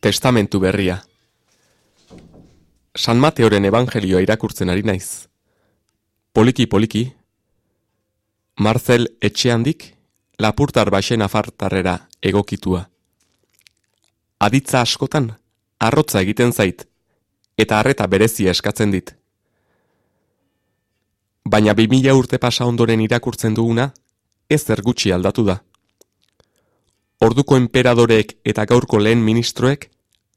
Testamentu berria. San Mateoren evangelioa irakurtzen ari naiz. Poliki poliki, Marcel etxeandik lapurtar baxen afartarrera egokitua. Aditza askotan, arrotza egiten zait, eta harreta berezia eskatzen dit. Baina bi mila urte pasa ondoren irakurtzen duguna, ez gutxi aldatu da. Orduko enperadoreek eta gaurko lehen ministroek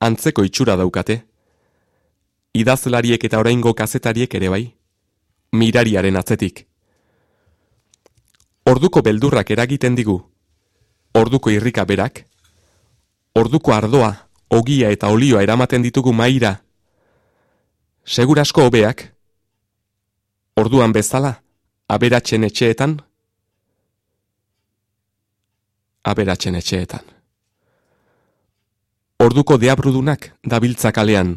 antzeko itxura daukate. Idazlariek eta oraingo kazetariek ere bai, mirariaren atzetik. Orduko beldurrak eragiten digu, orduko irrika berak, orduko ardoa, ogia eta olioa eramaten ditugu maira, segurasko hobeak, orduan bezala, aberatzen etxeetan, aberatzen etxeetan. Orduko deabrudunak dabiltza kalean,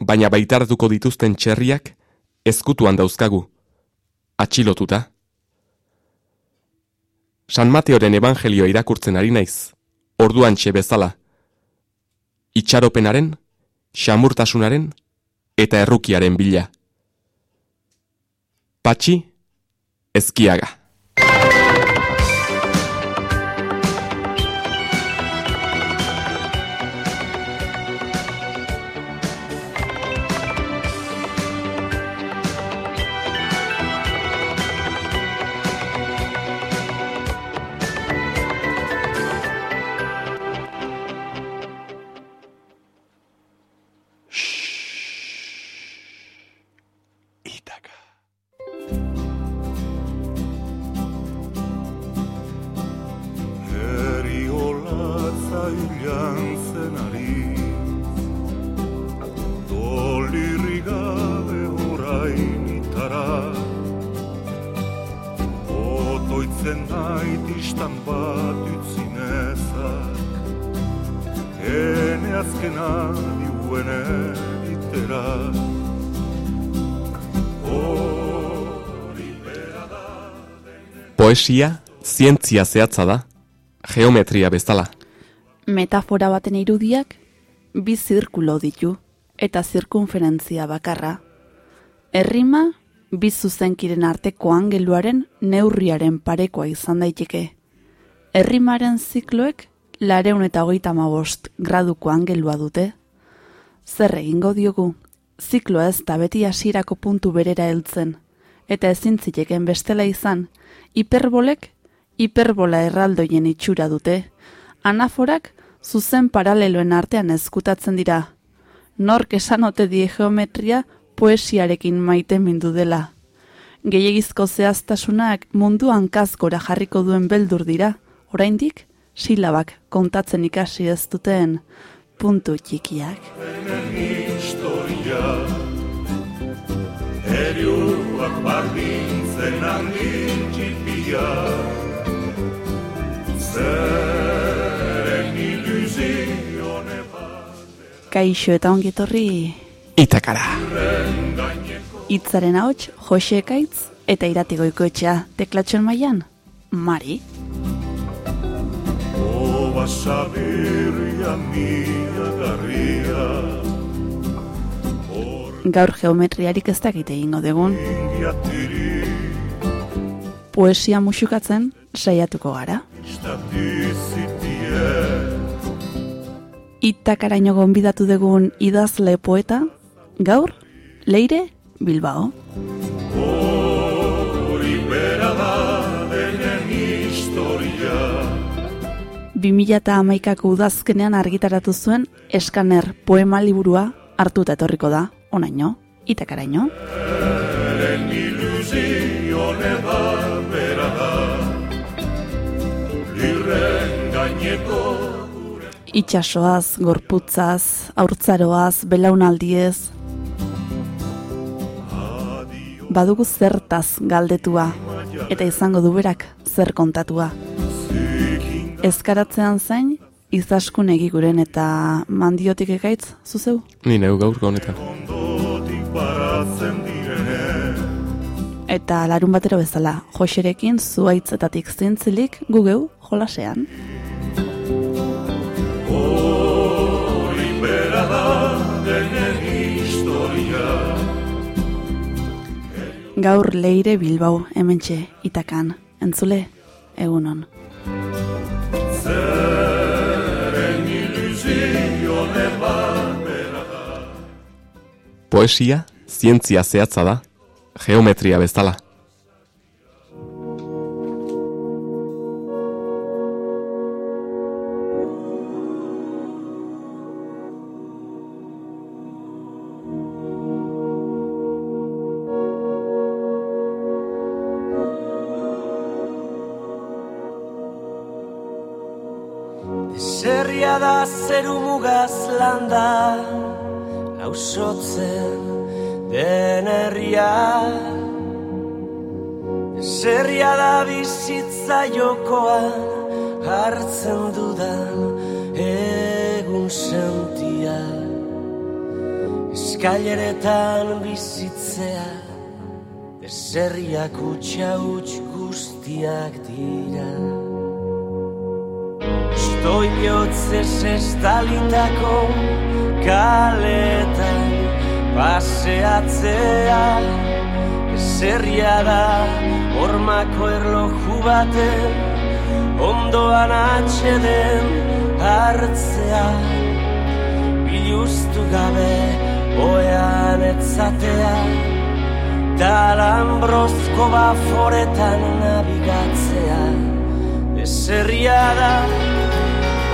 baina baitarduko dituzten txerriak ezkutuan dauzkagu, atxilotuta. San Mateoren evangelioa irakurtzen ari naiz, orduan txe bezala. Itxaropenaren, xamurtasunaren eta errukiaren bila. Patxi, ezkiaga. Poesia, zientzia zehatza da, geometria bezala. Metafora baten irudiak, bi zirkulo ditu, eta zirkunferentzia bakarra. Errima, bi zuzenkiren arteko angeluaren neurriaren parekoa izan daiteke. Errimaren zikloek, lareun eta hogeita bost graduko angelua dute. Zer egingo diogu, zikloa ez da beti hasierako puntu berera heltzen, eta ezin ziteken bestela izan, hiperbolek hiperbola erraldoien itxura dute. Anaforak zuzen paraleloen artean ezkutatzen dira. Nork esanote die geometria poesiarekin maite mindu dela. Gehiagizko zehaztasunak munduan kazgora jarriko duen beldur dira, oraindik silabak kontatzen ikasi ez duten puntu txikiak. Eriuak bardintzen handin txipia Zeren ilusione Kaixo eta ongetorri Itakara Itzaren ahots, Jose Ekaitz eta iratigoiko etxea teklatxon maian, Mari? Oba sabirria mia garria gaur geometriarik ez dakite egingo degun. Poesia musukatzen saiatuko gara. Itakaraino gonbidatu degun idazle poeta, gaur, leire, bilbao. Bi mila eta amaikako udazkenean argitaratu zuen eskaner poema liburua hartuta etorriko da onaino, itakaraino. Itxasoaz, gorputzaz, aurtzaroaz, belaunaldiez. Badugu zertaz galdetua, eta izango du berak zer kontatua. Ezkaratzean zain, izaskun egiguren eta mandiotik ekaitz, zuzeu? Ni neu gaur honetan zapatzen direne Eta larun batero bezala, joxerekin zuaitzetatik zintzilik gugeu jolasean. Hori bera da denen historia Gaur leire bilbau hementxe itakan, entzule, egunon. Poesia zientzia zehatza da, geometria bezala. Zerriak utxa utx guztiak dira. Estoy bihotzez kaletan paseatzea. Zerria da hormako erloju baten ondoan atxeden hartzea. Biluztu gabe oean etzatea Talambrozko baforetan nabigatzea Zerria da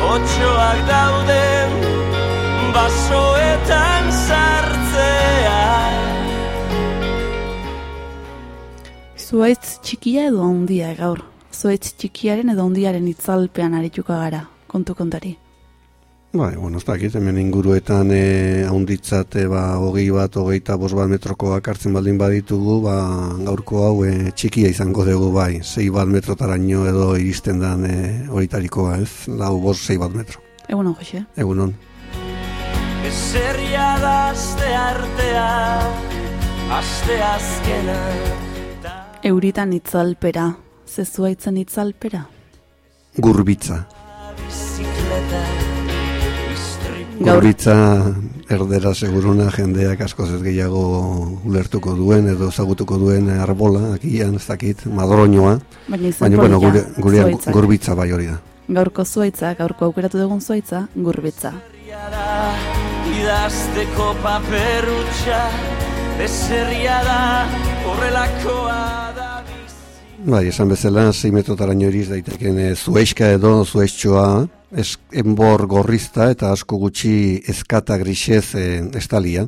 Otxoak dauden basoetan sartzea Zuaitz txikia edo handia gaur. Zuaitz txikiaren edo handiaren itzalpean arituko gara, kontu kontari. Bai, bueno, ez dakit, hemen inguruetan e, haunditzat, e, ba, hogei bat, hogeita bos bat metrokoak hartzen baldin baditugu, ba, gaurko hau e, txikia izango dugu, bai, zei bat metrotaraino edo iristen dan e, horitarikoa, ez, lau bos zei bat metro. Egunon, Jose. Egunon. Zerria da aste artea, aste azkena Euritan itzalpera, ze zuaitzen itzalpera. Gurbitza. Bizikleta Gurbitza erdera seguruna jendeak askoz ez gehiago ulertuko duen edo ezagutuko duen arbola, akian ez dakit, madroñoa. Baina bueno, gure, zuaitzak. gurbitza bai hori da. Gaurko zuaitza, gaurko aukeratu dugun zuaitza, gurbitza. Idazteko paperutxa Bezerria da horrelakoa Bai, esan bezala, 6 metrotaraino iriz daiteken e, zueska edo zuestxoa, es, enbor gorrizta eta asko gutxi ezkata grisez e, estalia.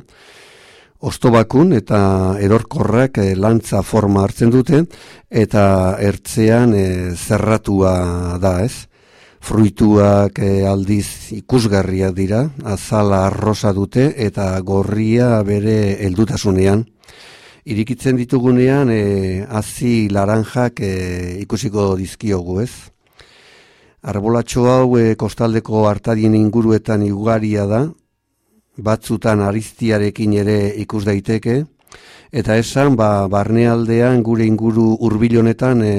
Ostobakun eta erorkorrak e, lantza forma hartzen dute eta ertzean e, zerratua da ez. Fruituak e, aldiz ikusgarriak dira, azala arrosa dute eta gorria bere heldutasunean irikitzen ditugunean e, hazi laranjak e, ikusiko dizkiogu, ez? Arbolatxo hau e, kostaldeko hartarien inguruetan ugaria da, batzutan ariztiarekin ere ikus daiteke, eta esan, ba, barnealdean gure inguru hurbil honetan, e,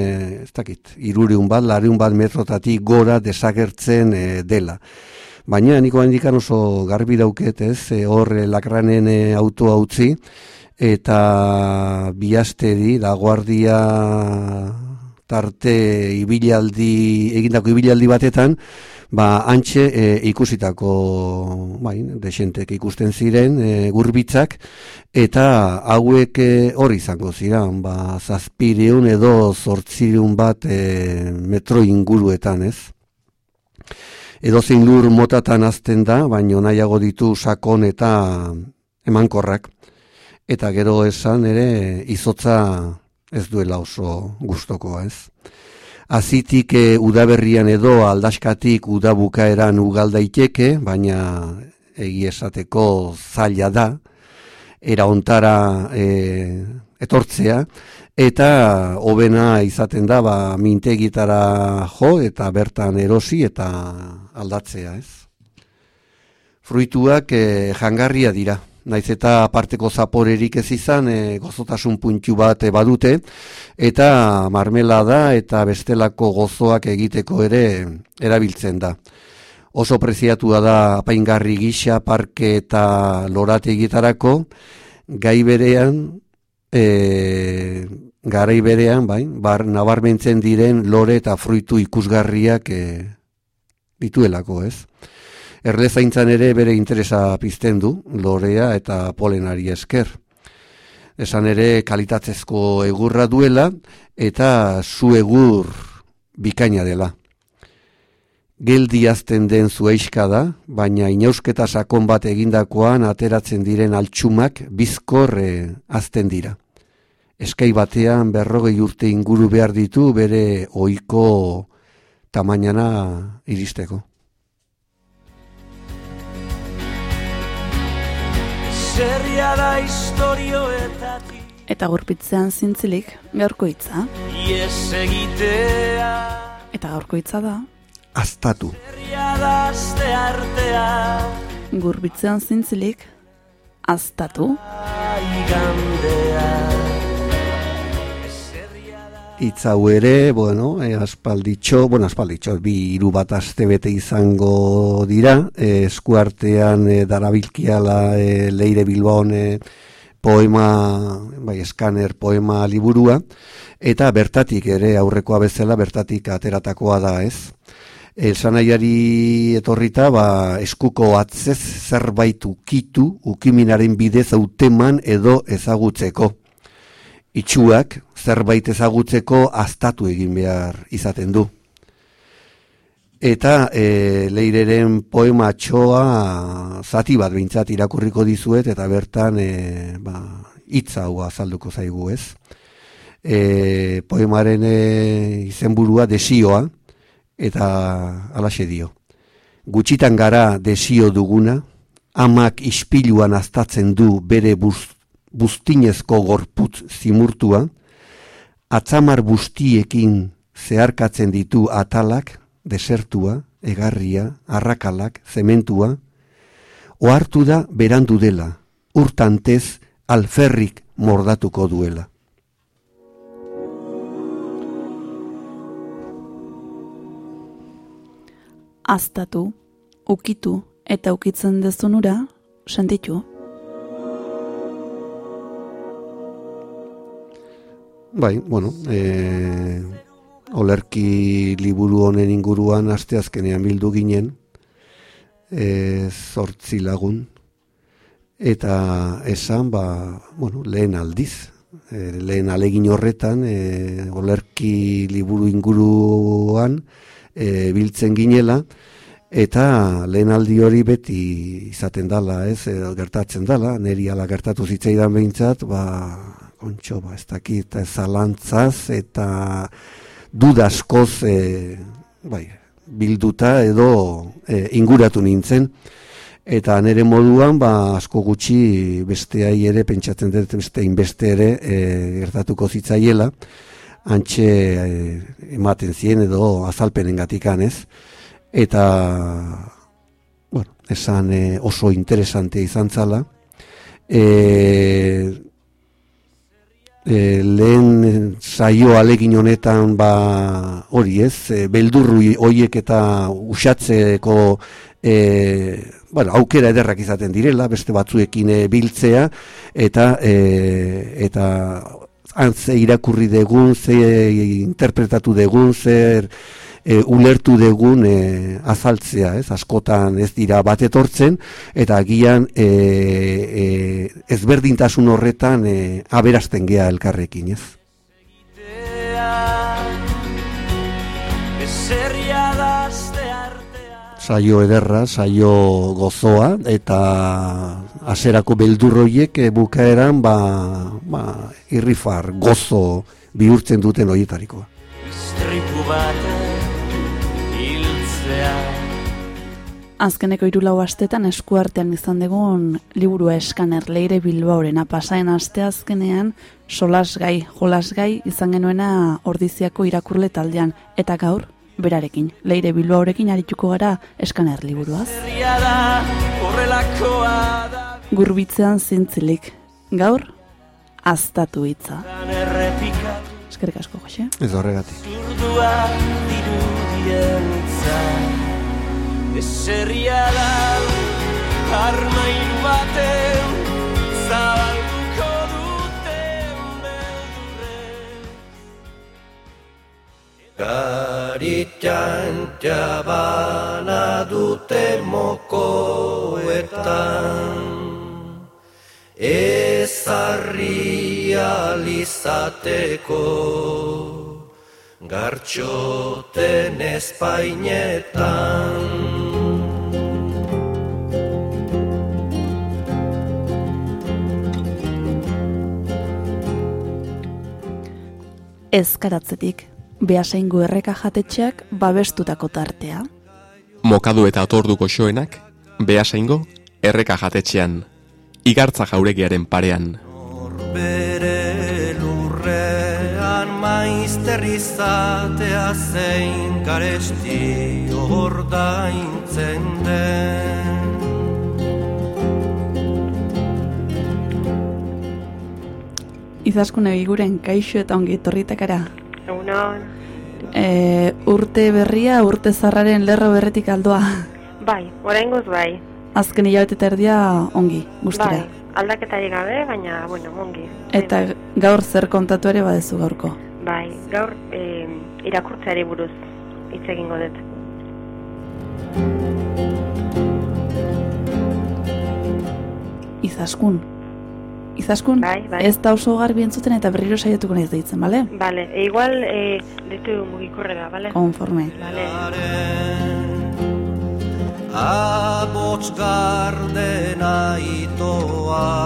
ez dakit, irureun bat, lareun bat metrotatik gora desagertzen e, dela. Baina niko handikan oso garbi dauket, ez, e, hor lakranen e, autoa utzi, eta bihasteri da guardia tarte ibilaldi egindako ibilaldi batetan ba antxe e, ikusitako bai desentek ikusten ziren e, gurbitzak eta hauek e, hori izango ziren ba 700 edo 800 bat e, metro inguruetan ez? Edo zein lur motatan azten da baino nahiago ditu sakon eta emankorrak eta gero esan ere izotza ez duela oso gustokoa ez. Azitik e, udaberrian edo aldaskatik udabukaeran ugal daiteke, baina egi esateko zaila da, era ontara e, etortzea, eta hobena izaten da ba, mintegitara jo eta bertan erosi eta aldatzea ez. Fruituak e, jangarria dira, naiz eta aparteko zaporerik ez izan, e, gozotasun puntxu bat e, badute, eta marmelada eta bestelako gozoak egiteko ere erabiltzen da. Oso preziatua da apaingarri gisa, parke eta lorate egitarako, gai berean e, garai berean, bai, bar, nabarmentzen diren lore eta fruitu ikusgarriak e, dituelako, ez? Erlezaintzan ere bere interesa pizten du, lorea eta polenari esker. Esan ere kalitatzezko egurra duela eta zu egur bikaina dela. Geldi azten den zueixka da, baina inausketa sakon bat egindakoan ateratzen diren altxumak bizkor e, azten dira eskai batean berrogei urte inguru behar ditu bere ohiko tamainana iristeko. Da historioetatik Eta gurpitzean zintzilik gaurko hitza. Ies egitea Eta gaurko hitza da Aztatu. Gurbitzean zintzilik aztatu. Igandea Itz hau ere, bueno, e, aspalditxo, bueno, aspalditxo, bi hiru bat aste bete izango dira, e, eskuartean e, darabilkiala e, leire bilbon e, poema, bai, eskaner poema liburua, eta bertatik ere aurrekoa bezala bertatik ateratakoa da, ez? Elsanaiari etorrita, ba, eskuko atzez zerbait ukitu, ukiminaren bidez auteman edo ezagutzeko itxuak zerbait ezagutzeko aztatu egin behar izaten du. Eta e, leireren poema txoa zati bat bintzat irakurriko dizuet eta bertan e, ba, itza hua azalduko zaigu ez. E, poemaren e, izenburua desioa eta alaxe dio. Gutxitan gara desio duguna, amak ispiluan aztatzen du bere bust bustinezko gorputz zimurtua, atzamar bustiekin zeharkatzen ditu atalak, desertua, egarria, arrakalak, zementua, ohartu da berandu dela, urtantez alferrik mordatuko duela. Aztatu, ukitu eta ukitzen dezunura, sentitu. Bai, bueno, e, olerki liburu honen inguruan asteazkenean bildu ginen, e, zortzi lagun, eta esan, ba, bueno, lehen aldiz, e, lehen alegin horretan, e, olerki liburu inguruan e, biltzen ginela, eta lehen aldi hori beti izaten dala, ez, gertatzen dala, neri ala gertatu zitzaidan behintzat, ba, ontxo, ba, ez dakit, zalantzaz eta dudaskoz e, bai, bilduta edo e, inguratu nintzen. Eta nere moduan, ba, asko gutxi besteai ere, pentsatzen dut beste inbeste ere e, gertatuko zitzaiela, antxe e, ematen zien edo azalpenen gatikan ez. Eta, bueno, esan e, oso interesante izan zala. E, e, lehen saio alegin honetan ba hori ez, e, beldurru hoiek eta usatzeko e, bueno, aukera ederrak izaten direla, beste batzuekin e, biltzea, eta e, eta antze irakurri degun, ze interpretatu degun, zer e, ulertu degun e, azaltzea, ez? askotan ez dira bat etortzen, eta agian e, e, ezberdintasun horretan e, aberazten gea elkarrekin, ez? Saio ederra, saio gozoa, eta aserako beldurroiek bukaeran ba, ba, irrifar, gozo bihurtzen duten horietarikoa. Istripu Azkeneko irulau astetan eskuartean izan dugun liburua eskaner leire bilbaurena pasaen aste azkenean solasgai, jolasgai izan genuena ordiziako irakurle taldean eta gaur berarekin, leire bilbaurekin arituko gara eskaner liburuaz. Gurbitzean zintzilik, gaur aztatu hitza. Eskerrik asko, Jose. Ez horregatik je Eserria da seriada baten invatem salvoconte un bel re garitjantava tutte mo coeta gartxoten espainetan. ezkaratzetik, behasaingo erreka jatetxeak babestutako tartea. Mokadu eta otorduko xoenak, behasaingo erreka jatetxean, igartza jauregiaren parean. Bere maizter izatea zein garesti ordaintzen den. Izaskun egiguren kaixo eta ongi etorritakara. Egunon, E, urte berria, urte zarraren lerro berretik aldoa. bai, oraingoz bai. Azken hilabete eta erdia ongi, guztira. Bai, aldaketarik gabe, baina, bueno, ongi. Eta gaur zer kontatu ere badezu gaurko. Bai, gaur e, irakurtzeari buruz hitz egingo dut. Izaskun. Izaskun, Bai, bai. ez da oso garbi entzuten eta berriro saiatuko naiz deitzen, bale? Bale, e, igual e, ditu mugikorrera, bale? Konforme. Bale. Abots gardena itoaz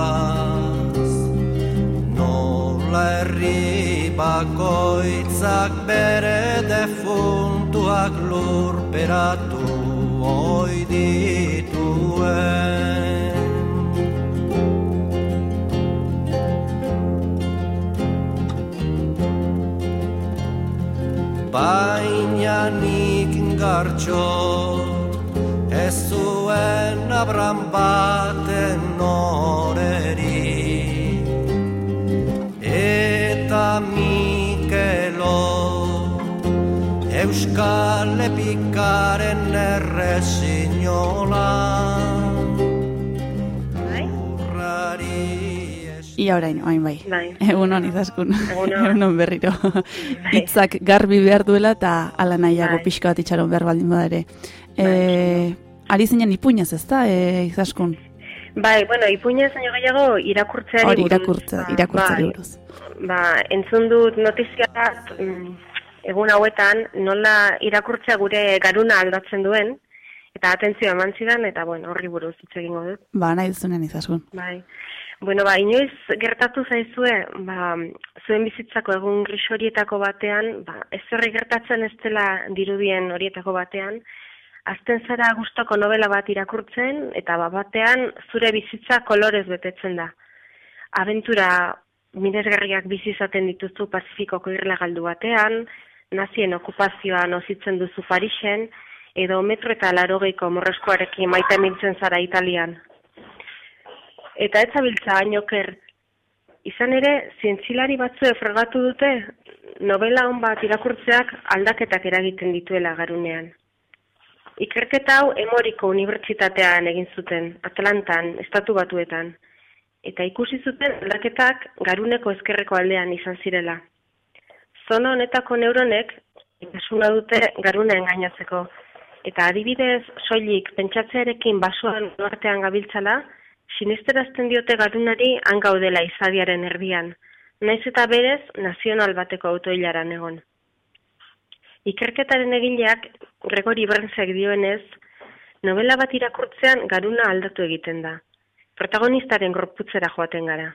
Nola herri bakoitzak bere defuntuak lurperatu oi dituen. Baina nik gartxo Ez zuen abran baten noreri Eta Mikelo Euskal epikaren errezinola Bai? Ia orain, oain bai. Bai. Egunon izaskun. Egunon. Egunon berriro. Hitzak garbi behar duela eta ala nahiago Bai. pixka bat itxaron behar baldin bada ere. E, ari zinen ipuñaz ez da, e, izaskun? Bai, bueno, ipuñez baino gehiago irakurtzeari Hori buruz. irakurtza, Ba, irakurtzari bai. buruz. Ba, entzun dut notizia bat mm, egun hauetan nola irakurtzea gure garuna aldatzen duen eta atentzioa eman zidan eta bueno, horri buruz hitz egingo dut. Ba, nahi duzunen izaskun. Bai. Bueno, ba, inoiz gertatu zaizue, ba, zuen bizitzako egun gris horietako batean, ba, ez zerri gertatzen ez dela dirudien horietako batean, azten zara gustoko novela bat irakurtzen, eta ba, batean zure bizitza kolorez betetzen da. Abentura miresgarriak bizi izaten dituzu Pazifikoko irla galdu batean, nazien okupazioa nozitzen duzu Parisen, edo metro eta larogeiko morreskoarekin maite mintzen zara Italian. Eta ez zabiltza hainoker. Izan ere, zientzilari batzue frogatu dute, novela hon bat irakurtzeak aldaketak eragiten dituela garunean. Ikerketa hau Emoriko Unibertsitatean egin zuten, Atlantan, Estatu Batuetan. Eta ikusi zuten aldaketak garuneko ezkerreko aldean izan zirela. Zona honetako neuronek ikasuna dute garuna engainatzeko. Eta adibidez, soilik pentsatzearekin basoan artean gabiltzala, sinesterazten diote garunari han gaudela izadiaren erdian, naiz eta berez nazional bateko autoilaran egon. Ikerketaren egileak Gregori Bernsek dioenez, novela bat irakurtzean garuna aldatu egiten da. Protagonistaren gorputzera joaten gara.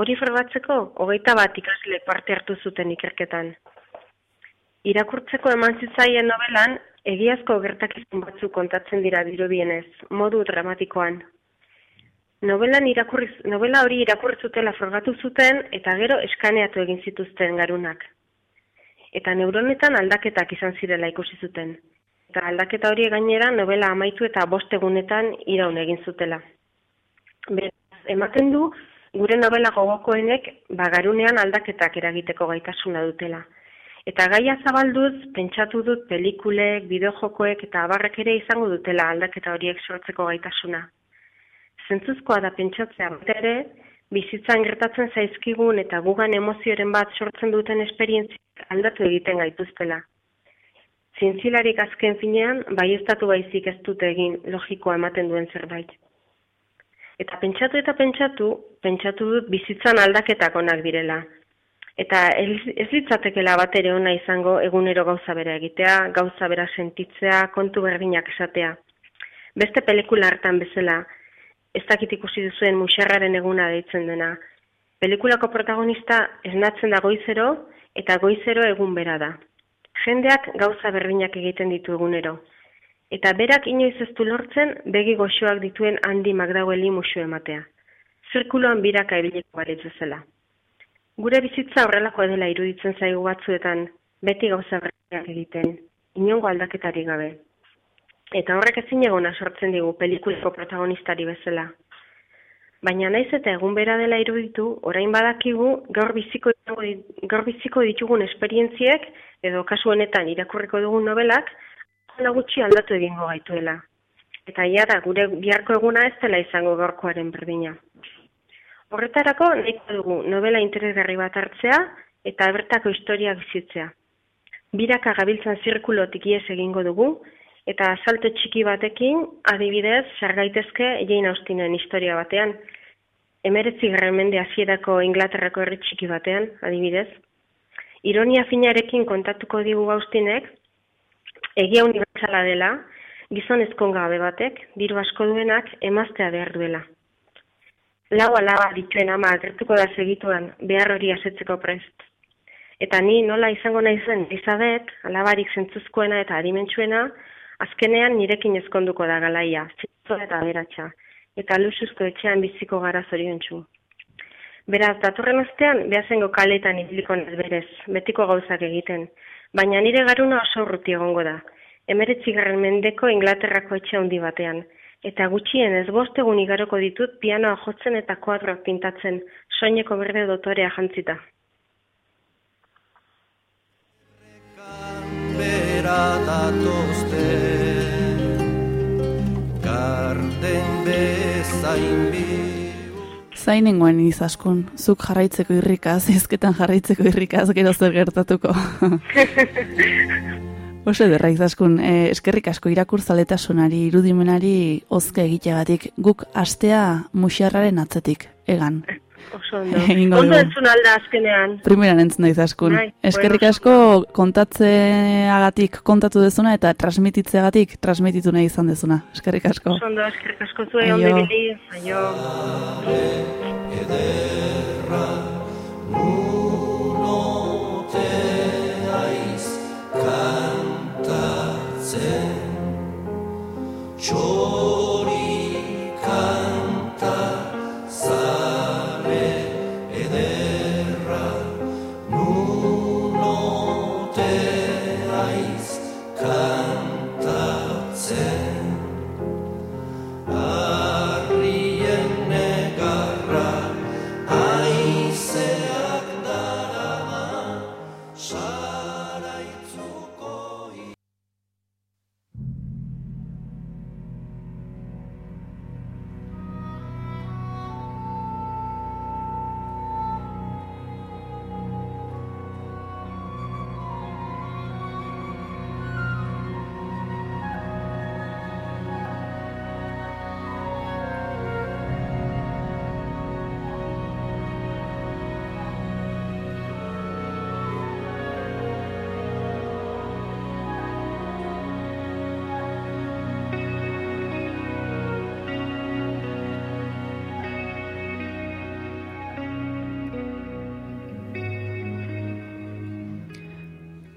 Hori frogatzeko, hogeita bat ikasle parte hartu zuten ikerketan. Irakurtzeko eman zitzaien novelan, egiazko gertakizun batzu kontatzen dira dirudienez, modu dramatikoan. Novelan irakurri, novela hori irakurri zutela frogatu zuten eta gero eskaneatu egin zituzten garunak. Eta neuronetan aldaketak izan zirela ikusi zuten. Eta aldaketa hori gainera novela amaitu eta bost egunetan iraun egin zutela. Beraz, ematen du gure novela gogokoenek bagarunean aldaketak eragiteko gaitasuna dutela. Eta gaia zabalduz, pentsatu dut pelikulek, bideojokoek eta abarrek ere izango dutela aldaketa horiek sortzeko gaitasuna. Zentzuzkoa da pentsatzea baita ere, bizitzan gertatzen zaizkigun eta gugan emozioren bat sortzen duten esperientziak aldatu egiten gaituztela. zientzilarik azken finean baiestatu baizik ez dute egin logikoa ematen duen zerbait. Eta pentsatu eta pentsatu, pentsatu dut bizitzan aldaketak onak direla. Eta ez, litzatekela bat ere ona izango egunero gauza bera egitea, gauza bera sentitzea, kontu berdinak esatea. Beste pelikula hartan bezala, ez dakit ikusi duzuen muxerraren eguna deitzen dena. Pelikulako protagonista esnatzen da goizero eta goizero egun bera da. Jendeak gauza berdinak egiten ditu egunero. Eta berak inoiz ez du lortzen begi goxoak dituen handi magdaueli musu ematea. Zirkuloan biraka ebiliko baritz zela. Gure bizitza horrelako dela iruditzen zaigu batzuetan, beti gauza berdinak egiten, inongo aldaketari gabe. Eta horrek ezin egona sortzen digu pelikuliko protagonistari bezala. Baina naiz eta egun bera dela iruditu, orain badakigu gaur biziko, gaur biziko ditugun esperientziek, edo kasu honetan irakurriko dugun nobelak, hala gutxi aldatu egingo gaituela. Eta ia da, gure biharko eguna ez dela izango gaurkoaren berdina. Horretarako nahiko dugu novela interesgarri bat hartzea eta bertako historia bizitzea. Biraka gabiltzan zirkulotik ies egingo dugu, eta salto txiki batekin, adibidez, sargaitezke Jane Austinen historia batean, emeretzi mende hasierako Inglaterrako herri txiki batean, adibidez. Ironia finarekin kontatuko digu Austinek, egia unibertsala dela, gizon gabe batek, diru asko duenak, emaztea behar duela. Lau alaba dituen ama agertuko da segituan, behar hori asetzeko prest. Eta ni nola izango nahi zen, izadet, alabarik zentzuzkoena eta adimentsuena, azkenean nirekin ezkonduko da galaia, zitzo eta beratxa, eta lusuzko etxean biziko gara zoriontsu. Beraz, datorren astean, behazengo kaletan ibiliko berez, betiko gauzak egiten, baina nire garuna oso urruti egongo da, emeretzi mendeko Inglaterrako etxe handi batean, eta gutxien ez bostegun igaroko ditut pianoa jotzen eta kuadroak pintatzen, soineko berde dotorea jantzita. Bera Zainengoen izaskun, zuk jarraitzeko irrikaz, ezketan jarraitzeko irrikaz, gero zer gertatuko. Ose derra izaskun, eh, eskerrik asko irakurtzaletasunari, irudimenari ozke egiteagatik, guk astea musiarraren atzetik, egan. Oso ondo. Ondo entzun alda azkenean. Primeran entzun da izaskun. Bai, Eskerrik asko kontatzeagatik kontatu dezuna eta transmititzeagatik transmititu nahi izan dezuna. Eskerrik asko. Oso ondo, eskerrik asko zuen, ondo bili. Aio.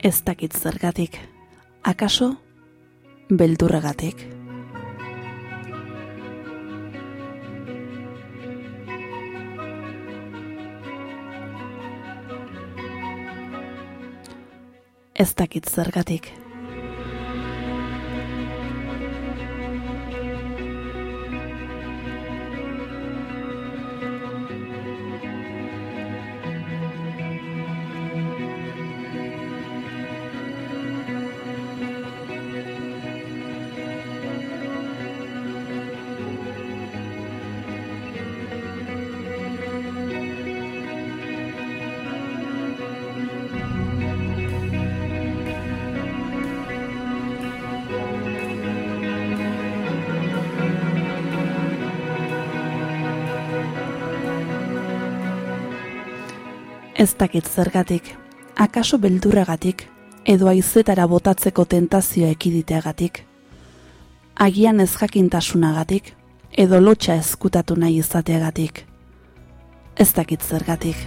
Ez dakit zergatik. Akaso, beldurragatik. Ez dakit zergatik. Ez dakit zergatik, akaso beldurragatik, edo aizetara botatzeko tentazioa ekiditeagatik. Agian ez jakintasunagatik, edo lotxa ezkutatu nahi izateagatik. Ez dakit zergatik.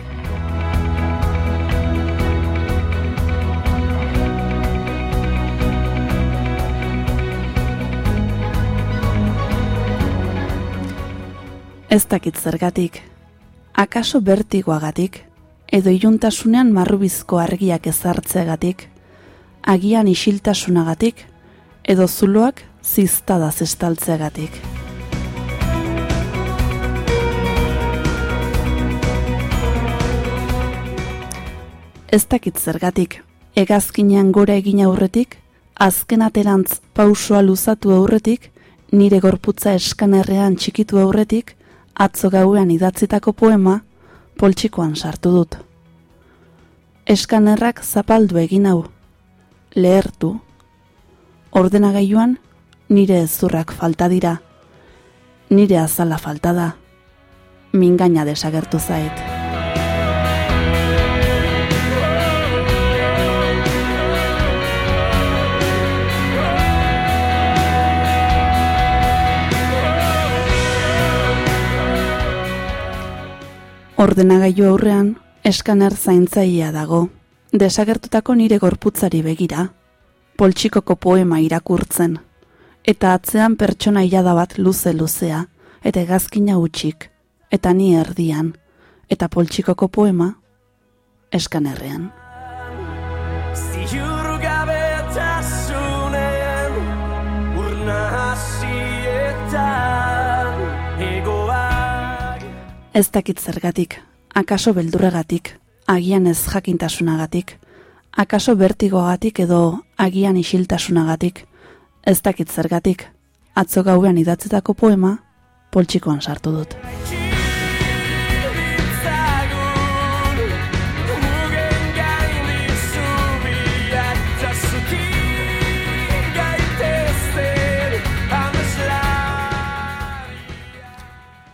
Ez dakit zergatik, akaso bertigoagatik, edo iluntasunean marrubizko argiak ezartzeagatik, agian isiltasunagatik, edo zuloak ziztadaz estaltzeagatik. Ez dakit zergatik, egazkinean gora egin aurretik, azken aterantz pausua luzatu aurretik, nire gorputza eskanerrean txikitu aurretik, atzo gauean idatzitako poema, poltsikoan sartu dut. Eskanerrak zapaldu egin hau, lehertu, ordenagailuan nire ezurrak falta dira, nire azala falta da, mingaina desagertu zait. Ordenagailu aurrean, eskaner zaintzaia dago, desagertutako nire gorputzari begira, poltsikoko poema irakurtzen, eta atzean pertsona ilada bat luze luzea, eta egazkina utxik, eta ni erdian, eta poltsikoko poema, eskanerrean. Ez dakit zergatik, akaso beldurregatik, agian ez jakintasunagatik, akaso bertigoagatik edo agian isiltasunagatik, ez dakit zergatik, atzo gauean idatzetako poema, poltsikoan sartu dut.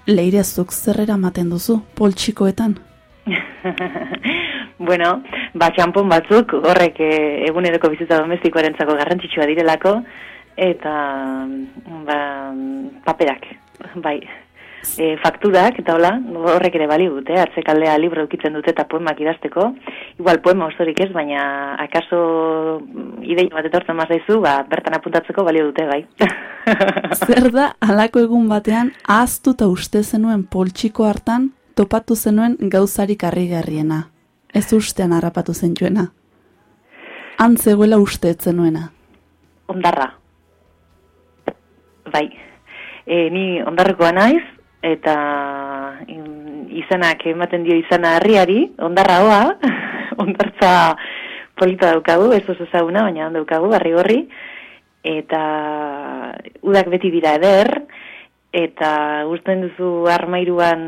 Leire zuk zerrera maten duzu, poltsikoetan? bueno, ba, txampon batzuk horrek eh, eguneroko bizitza domestikoarentzako garrantzitsua direlako, eta ba, paperak, bai. E, fakturak, eta hola, horrek ere bali dute, atzekaldea libro ukitzen dute eta poemak idazteko. Igual poema osorik ez, baina akaso ideia bat etortzen mazaizu, ba, bertan apuntatzeko balio dute, bai. Zer da, halako egun batean, ahaztuta uste zenuen poltsiko hartan, topatu zenuen gauzarik harrigarriena. Ez ustean harrapatu zentuena. Han zegoela uste ez zenuena. ondarra. Bai. E, ni ondarrekoa naiz, eta in- izanak ematen dio izana herriari, ondarra hoa, ondartza polita daukagu, ez oso ezaguna, baina daukagu, barri horri, eta udak beti dira eder, eta gusten duzu armairuan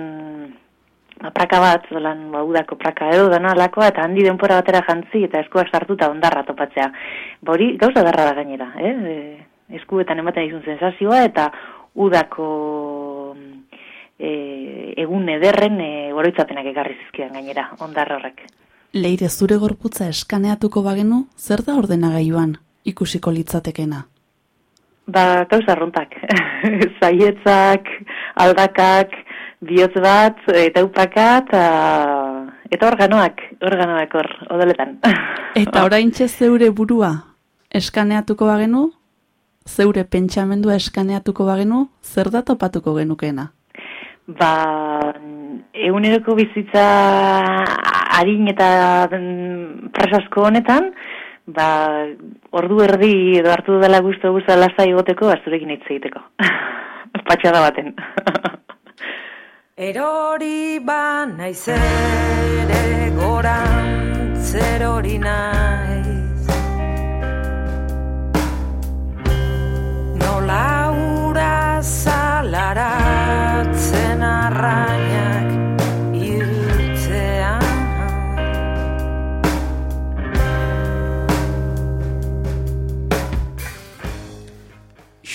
ba, praka bat, zolan ba, udako praka edo dana alakoa, eta handi denpora batera jantzi, eta eskuak sartuta ondarra topatzea. Ba, hori gauza darra da gainera, eh? E, eskuetan ematen izun sensazioa, eta udako e, egun ederren e, oroitzapenak ekarri zizkidan gainera, ondarra horrek. Leire zure gorputza eskaneatuko bagenu, zer da ordenagailuan ikusiko litzatekena? Ba, gauza arruntak. Zaietzak, aldakak, bihotz bat, eta upaka, eta, eta organoak, organoak hor, odoletan. Eta oraintxe zeure burua eskaneatuko bagenu, zeure pentsamendua eskaneatuko bagenu, zer da topatuko genukena? Ba, eguneroko bizitza harin eta mm, presasko honetan, ba, ordu erdi edo hartu dela guztu guztu lasai egoteko, azurekin hitz egiteko. Patxada baten. Erori ba naiz ere gorantz erori naiz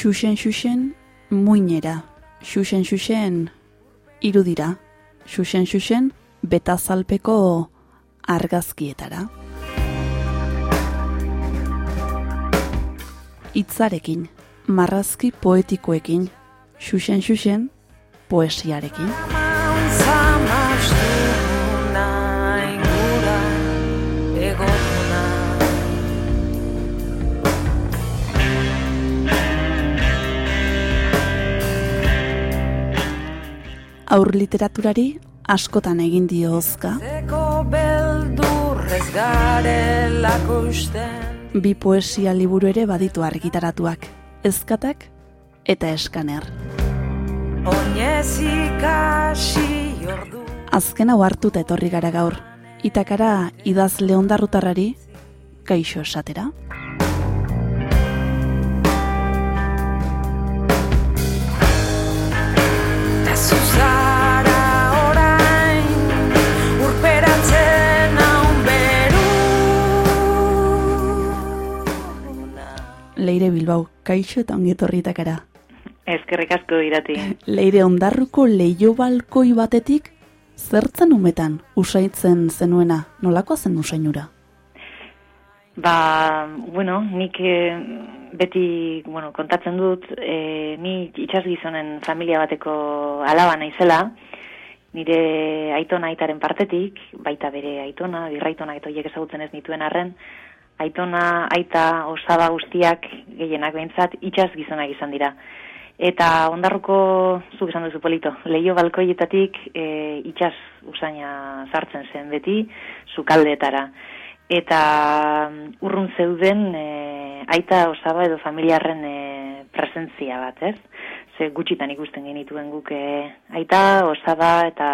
Xuxen xuxen muinera, xuxen xuxen irudira, xuxen xuxen betazalpeko argazkietara. Itzarekin, marrazki poetikoekin, xuxen-xuxen, poesiarekin. Aur literaturari askotan egin dio ozka. Bi poesia liburu ere baditu argitaratuak, ezkatak eta eskaner. Azken hau hartuta etorri gara gaur, itakara idaz leondarrutarrari, kaixo esatera. Leire Bilbao, kaixo eta ongi etorritakara. Ezkerrik asko irati. Leire ondarruko leio balkoi batetik, zertzen umetan usaitzen zenuena, nolakoa zen usainura? Ba, bueno, nik eh, beti, bueno, kontatzen dut, e, ni itxas gizonen familia bateko alaba naizela, nire aitona aitaren partetik, baita bere aitona, birraitona eta hiek ezagutzen ez nituen arren, aitona, aita, osaba guztiak gehienak behintzat itxaz gizonak izan dira. Eta ondarruko, zuk esan duzu polito, lehio balkoietatik e, itxaz usaina sartzen zen beti, sukaldeetara. Eta mm, urrun zeuden e, aita, osaba edo familiarren e, presentzia bat, ez? Ze gutxitan ikusten genituen guk e, aita, osaba eta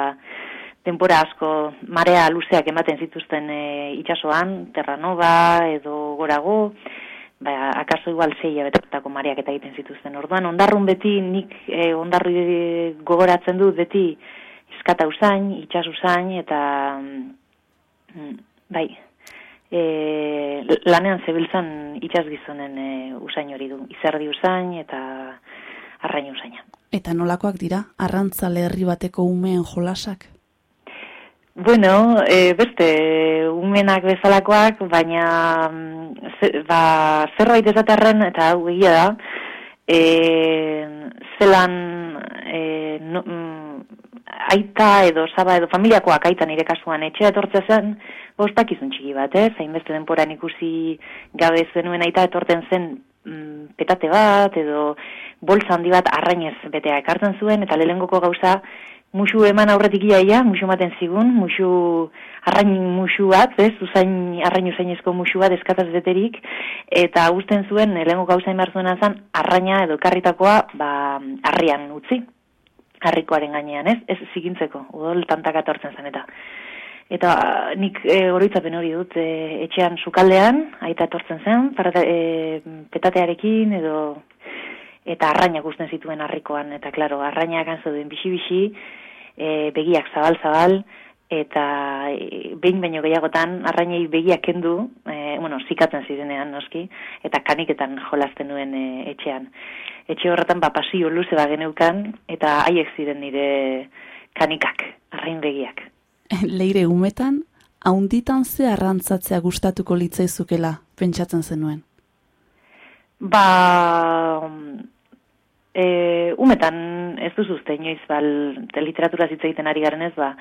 denbora asko marea luzeak ematen zituzten e, itsasoan, Terranova edo gorago, ba, akaso igual zei abetetako mareak eta egiten zituzten. Orduan, ondarrun beti, nik e, ondarru gogoratzen du beti izkata usain, itxas usain, eta mm, bai, e, lanean zebiltzan itxas gizonen e, usain hori du. Izerdi usain eta arrain usaina. Eta nolakoak dira, arrantzale herri bateko umeen jolasak? Bueno, e, beste, umenak bezalakoak, baina mm, ze, ba, zerbait esaterren, eta hau egia da, e, zelan e, no, mm, aita edo saba edo familiakoak aita nire kasuan etxea etortzea zen, bostak izun txiki bat, eh? zain beste denporan ikusi gabe zenuen aita etorten zen mm, petate bat edo bolsa handi bat arrainez betea ekartzen zuen, eta lehengoko gauza, musu eman aurretik iaia, musu ematen zigun, musu arrain musu bat, ez, usain, arrain usainezko musu bat eskataz beterik, eta guzten zuen, lehenko gauza imar zuena zen, arraina edo karritakoa, ba, arrian utzi, harrikoaren gainean, ez, ez zigintzeko, udol tantak atortzen zen, eta eta nik e, oroitzapen hori dut e, etxean sukaldean, aita etortzen zen, para, e, petatearekin edo eta arraina gusten zituen harrikoan eta claro, arraina ganzo den bixi-bixi, e, begiak zabal-zabal eta e, behin baino gehiagotan arrainei begiak kendu, e, bueno, zikatzen zirenean noski eta kaniketan jolasten nuen e, etxean. Etxe horretan ba pasio luze ba geneukan eta haiek ziren nire kanikak, arrain begiak. Leire umetan haunditan ze arrantzatzea gustatuko litzaizukela pentsatzen zenuen. Ba, e, umetan ez duzu uste inoiz bal, literatura zitza egiten ari garen ez ba,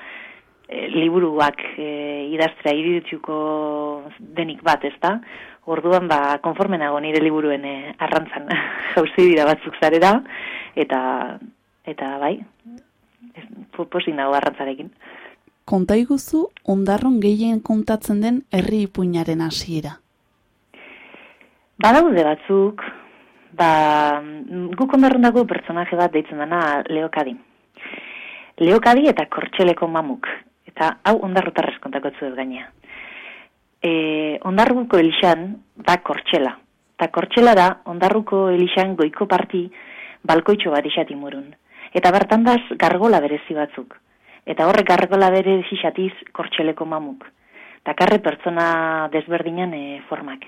e, liburuak e, idaztera iridutxuko denik bat ez da, orduan ba, konforme nago nire liburuen e, arrantzan jauzi dira batzuk zarera, eta, eta bai, posin nago arrantzarekin. Konta iguzu, ondarron gehien kontatzen den herri ipuinaren hasiera. Badaude batzuk, ba, guk ondarrun dago pertsonaje bat deitzen dena Leokadi. Leokadi eta Kortxeleko mamuk. Eta hau ondarrutarrez kontako ez gainea. E, ondarruko elixan da Kortxela. Eta Kortxela da ondarruko elixan goiko parti balkoitxo bat isati murun. Eta bertan daz gargola berezi batzuk. Eta horrek gargola berezi isatiz Kortxeleko mamuk. Eta karre pertsona desberdinan e, formak.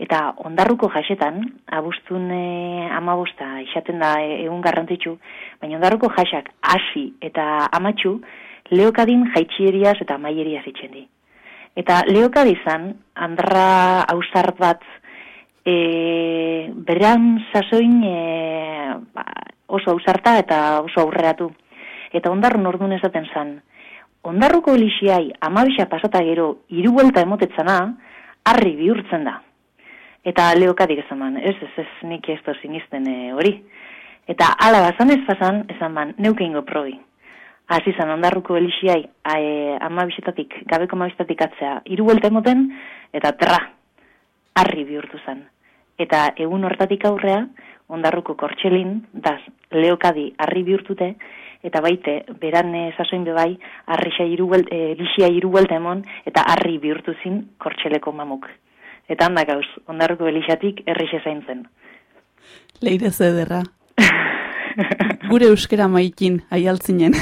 Eta ondarruko jasetan, abuztun e, amabosta, izaten da e, egun garrantzitsu, baina ondarruko jasak hasi eta amatxu, leokadin jaitxieriaz eta maieriaz itxen di. Eta leokadi izan, andra hausar bat, e, beran sasoin e, oso hausarta eta oso aurreatu. Eta ondarrun orduan esaten zan, ondarruko elixiai amabisa pasata gero hiru buelta emotetzana, harri bihurtzen da. Eta leokadik esan ez, ez, ez, nik ez sinisten e, hori. Eta ala bazan ez pasan, esan man, neuke ingo probi. Hasi zan, ondarruko elixiai e, amabisetatik, gabeko amabisetatik atzea, hiru buelta emoten, eta tra, harri bihurtu zen. Eta egun hortatik aurrea, ondarruko kortxelin, da leokadi harri bihurtute, eta baite, beran esasoin bebai, harrisa iruguel, e, lixia iruguelte emon, eta harri bihurtu zin kortxeleko mamuk. Eta handak hauz, ondarruko elixatik errixe zaintzen. Leire zederra. Gure euskera maikin, aialtzinen.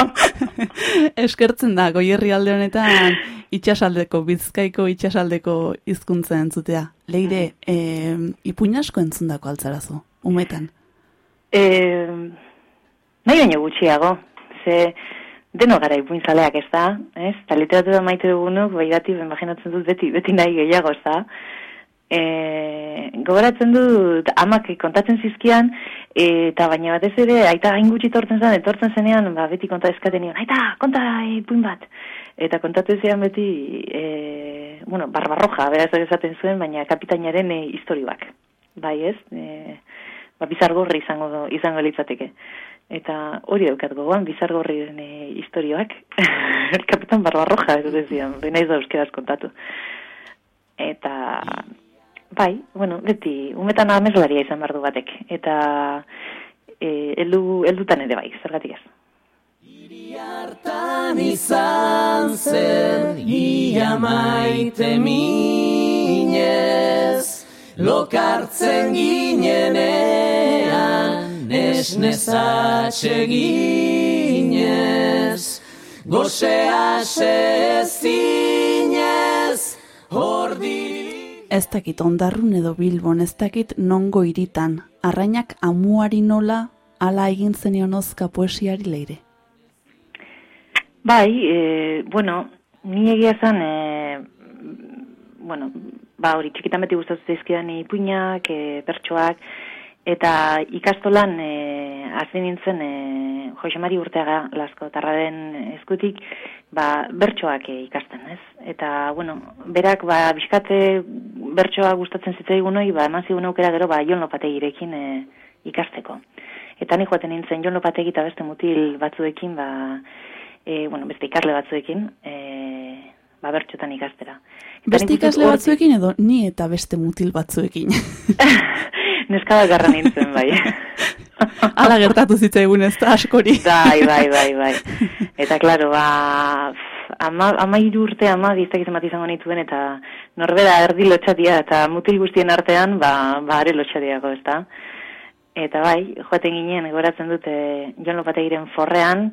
Eskertzen da, goierri alde honetan itxasaldeko, bizkaiko itxasaldeko hizkuntza entzutea. Leire, e, ipuinasko entzundako altzarazu, umetan? E, nahi baino gutxiago, ze deno gara ipuinzaleak ez da, ez? Ta literatura maite dugunok, bai gati, imaginatzen dut beti, beti nahi gehiago ez da. E, gogoratzen dut, amak kontatzen zizkian, eta baina batez ere, aita hain gutxi tortzen zen, etortzen zenean, ba, beti konta eskaten nion, aita, konta ipuin bat. Eta kontatu zian beti, e, bueno, barbarroja, beraz esaten zuen, baina kapitainaren e, historioak. Bai ez, e, ba, bizargorri izango, izango litzateke. Eta hori daukat gogoan, bizargorri e, historioak. Kapitan barbarroja, ez dut ez da euskeraz kontatu. Eta, Bai, bueno, beti, umetan amezlaria izan bardu batek, eta e, eldu, eldutan ere bai, zergatik ez. Iri hartan izan zen, ia maite minez, lokartzen ginenean, esnezatxe ginez, gozea sezinez, hordi Ez dakit ondarrun edo bilbon, ez dakit nongo iritan, arrainak amuari nola, ala egin zenionozka poesiari leire? Bai, e, bueno, ni egia zen, e, bueno, ba hori, txikitan beti gustatu zaizkidan ipuinak, e, pertsoak, eta ikastolan e, hasi nintzen e, Jose Mari Urteaga lasko tarraren eskutik ba, bertsoak e, ikasten, ez? Eta, bueno, berak, ba, biskate bertsoa gustatzen zitzaigun hori, ba, eman zigun aukera gero, ba, Jon Lopategirekin e, ikasteko. Eta ni joaten nintzen Jon Lopategi eta beste mutil batzuekin, ba, e, bueno, beste ikasle batzuekin, e, ba, bertxotan ikastera. beste ikasle batzuekin edo ni eta beste mutil batzuekin? Neskada garra nintzen, bai. Ala gertatu zitzaigun ez da askori. Bai, bai, bai, bai. Eta, klaro, ba, ama, ama urte ama giztak izan bat izango nituen, eta norbera erdi lotxatia, eta mutil guztien artean, ba, ba are lotxatiako, ez da. Eta bai, joaten ginen, goratzen dute, Jon Lopategiren forrean,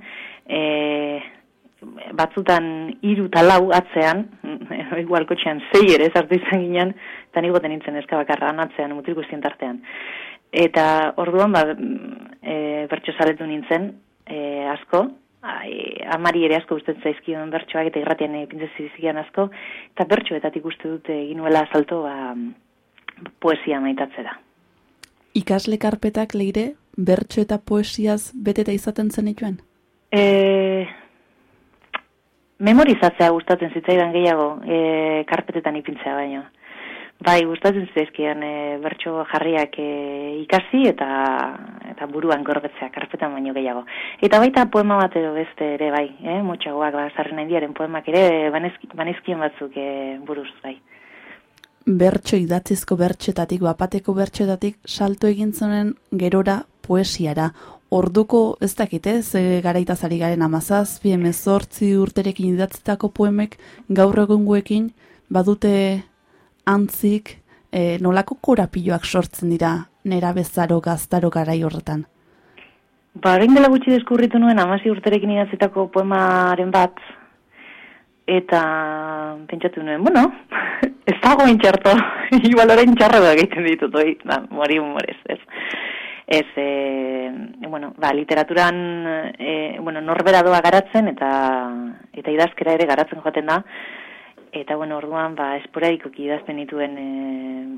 e, batzutan hiru talau atzean, igual kotxean zei ere zartu izan ginen, eta nigoten nintzen eskabakarra atzean, mutil guztien tartean. Eta orduan, ba, e, bertso zaletu nintzen, e, asko, ai, amari ere asko uste zaizkion bertsoak eta irratian epintzen asko, eta bertsoetatik uste dute ginuela salto ba, poesia maitatzera. Ikasle karpetak leire, bertso eta poesiaz beteta izaten zen ituen? E, memorizatzea gustatzen zitzaidan gehiago e, karpetetan ipintzea baino. Bai, gustatzen zaizkian e, bertso jarriak e, ikasi eta eta buruan gorbetzea karpetan baino gehiago. Eta baita poema bat edo beste ere bai, eh, motxagoak ba sarren diaren poemak ere banezkien batzuk e, buruz bai. Bertso idatzizko bertxetatik, bapateko bertxetatik salto egin zenen gerora poesiara. Orduko ez dakite, ze garaita zari garen amazazpi, emezortzi urterekin idatzitako poemek gaur egunguekin badute antzik e, nolako korapioak sortzen dira nera bezaro gaztaro garai horretan? Ba, dela gutxi deskurritu nuen amazi urterekin idatzetako poemaren bat, eta pentsatu nuen, bueno, ez dago entxarto, igual orain txarra da egiten ditut, oi, da, mori humorez, ez. Ez, e, bueno, ba, literaturan, e, bueno, norbera doa garatzen, eta, eta idazkera ere garatzen joaten da, eta bueno, orduan, ba, esporadikoki idazten dituen, e,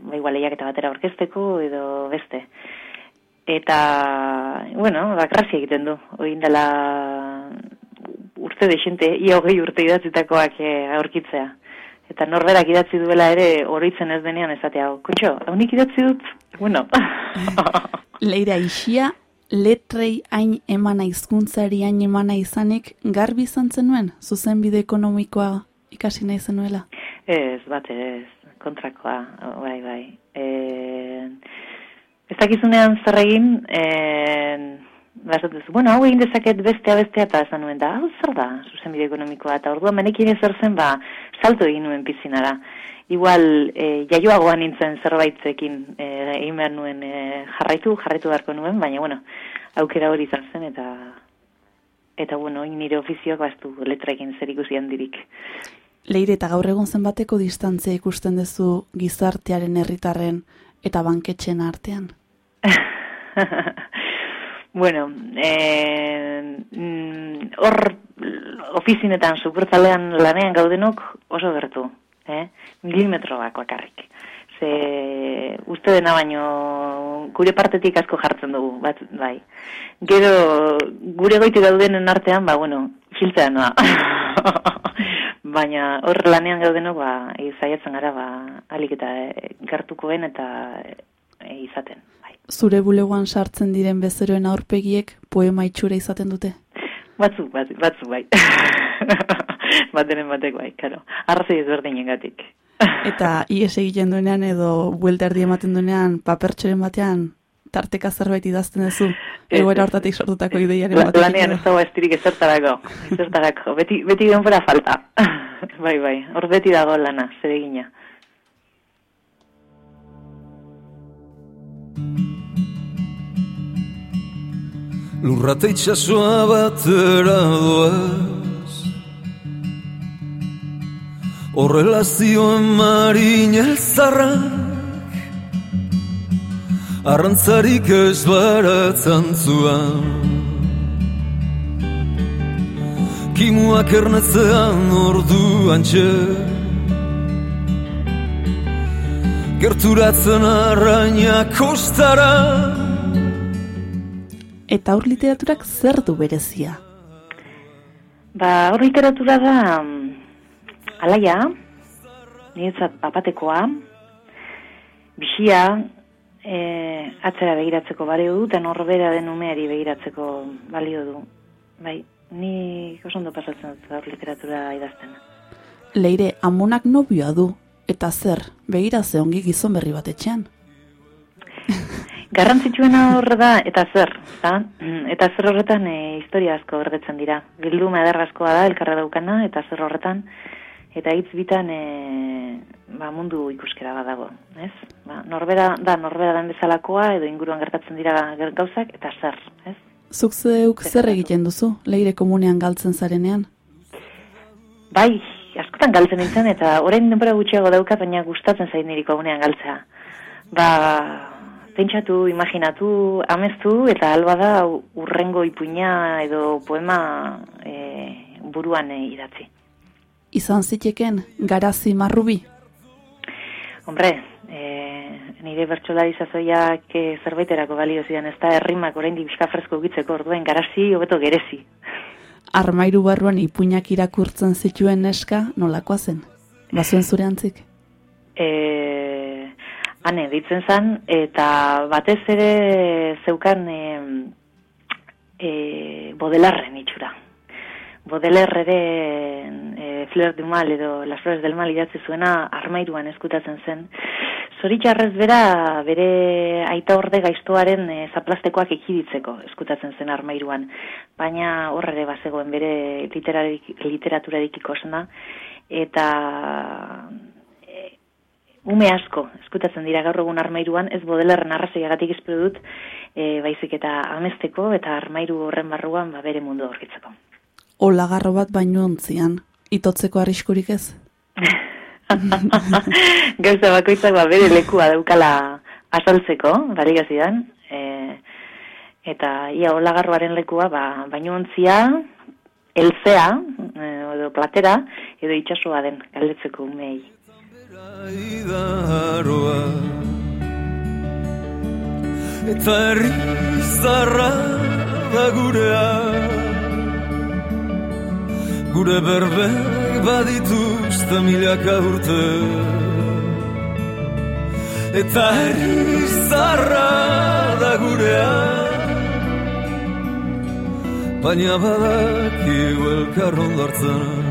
ba, igual eta batera orkesteko, edo beste. Eta, bueno, ba, grazia egiten du, oin dela urte de xente, ia hogei urte idatzitakoak e, aurkitzea. Eta norberak idatzi duela ere oroitzen ez denean ezatea. Kontxo, haunik idatzi dut? Bueno. Leira isia, letrei hain emana hizkuntzari hain emana izanik, garbi izan zenuen, zuzenbide ekonomikoa ikasi nahi zenuela? Ez, bat ez, kontrakoa, bai, bai. E, ez dakizunean zer egin, e, Basatuz, bueno, hau egin dezaket bestea bestea eta esan nuen da, hau zer da, zuzen bide ekonomikoa, eta orduan menekin ezer zen, ba, salto egin nuen pizinara. Igual, e, jaioagoa nintzen zerbaitzekin e, egin behar nuen e, jarraitu, jarraitu beharko nuen, baina, bueno, aukera hori izan zen, eta, eta bueno, nire ofizioak baztu letrekin zer ikusi handirik. Leire, eta gaur egun zenbateko distantzia ikusten duzu gizartearen herritarren eta banketxen artean? Bueno, eh, mm, hor ofizinetan supertzalean lanean gaudenok oso gertu, eh? milimetroak bakarrik. Ze uste dena baino gure partetik asko jartzen dugu, bat, bai. Gero gure goiti gaudenen artean, ba, bueno, filtzea noa. Baina hor lanean gaudenok, ba, izaiatzen gara, ba, alik eta e, gertukoen eta e, izaten zure bulegoan sartzen diren bezeroen aurpegiek poema itxura izaten dute? Batzu, batzu, batzu bai. Batenen batek bai, karo. Arrazei ezberdinen gatik. Eta ies egiten duenean edo buelta erdi ematen duenean papertxoren batean tarteka zerbait idazten duzu egoera hortatik sortutako ideiaren batetik. Lanean ez dago estirik ezertarako, ezertarako, beti, beti denbora falta. bai, bai, hor beti dago lana, zeregina. Lurrate itxasua batera doaz Horrela zioen marin elzarrak Arrantzarik ez baratzen zuan. Kimuak ernetzean ordu antxe Gerturatzen arraina kostara. Eta aur literaturak zer du berezia? Ba, aur literatura da mm, alaia, niretzat papatekoa, bixia, e, atzera begiratzeko balio du, eta norbera den umeari begiratzeko balio du. Bai, ni osondo pasatzen dut aur literatura idazten. Leire, amonak nobioa du, eta zer, begira ze ongi gizon berri bat etxean? Garrantzitsuena horre da, eta zer, da? eta zer horretan e, historia asko horretzen dira. Bildu meder askoa da, elkarra daukana, eta zer horretan, eta hitz bitan e, ba, mundu ikuskera bat dago. Ez? Ba, norbera, da, norbera den bezalakoa, edo inguruan gertatzen dira gauzak, eta zer. Ez? Zuk zeuk zer egiten duzu, leire komunean galtzen zarenean? Bai, askotan galtzen nintzen, eta orain denbora gutxiago dauka, baina gustatzen zain niri komunean galtzea. Ba, pentsatu, imaginatu, amestu, eta alba da urrengo ipuina edo poema e, buruan e, idatzi. Izan ziteken, garazi marrubi? Hombre, e, nire bertxolari zazoiak e, zerbaiterako balio zidan, ez da herrimak orain dibizka fresko gitzeko orduen, garazi hobeto gerezi. Armairu barruan ipuinak irakurtzen zituen neska, nolakoa zen? Bazuen zure antzik? Eee ane ditzen zan, eta batez ere zeukan e, e, bodelarren itxura. Bodeler ere e, Fleur du Mal edo Las Flores del Mal idatzi zuena armairuan eskutatzen zen. Zoritxarrez bera bere aita orde gaiztuaren e, zaplastekoak ekiditzeko eskutatzen zen armairuan. Baina horre bazegoen bere literaturarik ikosna. Eta ume asko eskutatzen dira gaur egun armairuan, ez bodelarren arrazoiagatik espero dut, e, baizik eta amesteko eta armairu horren barruan ba, bere mundu aurkitzeko. Olagarro bat baino ontzian, itotzeko arriskurik ez? Gauza bakoitzak ba, bere lekua daukala asaltzeko, bali gazidan, e, eta ia olagarroaren lekua ba, baino ontzia, elzea, e, edo platera, edo itxasua den, galdetzeko umei. Eta herri zarra da gurea Gure berbek badituzte milaka urte. Eta herri zarra da gurea. Baina badakigu elkarron dartzen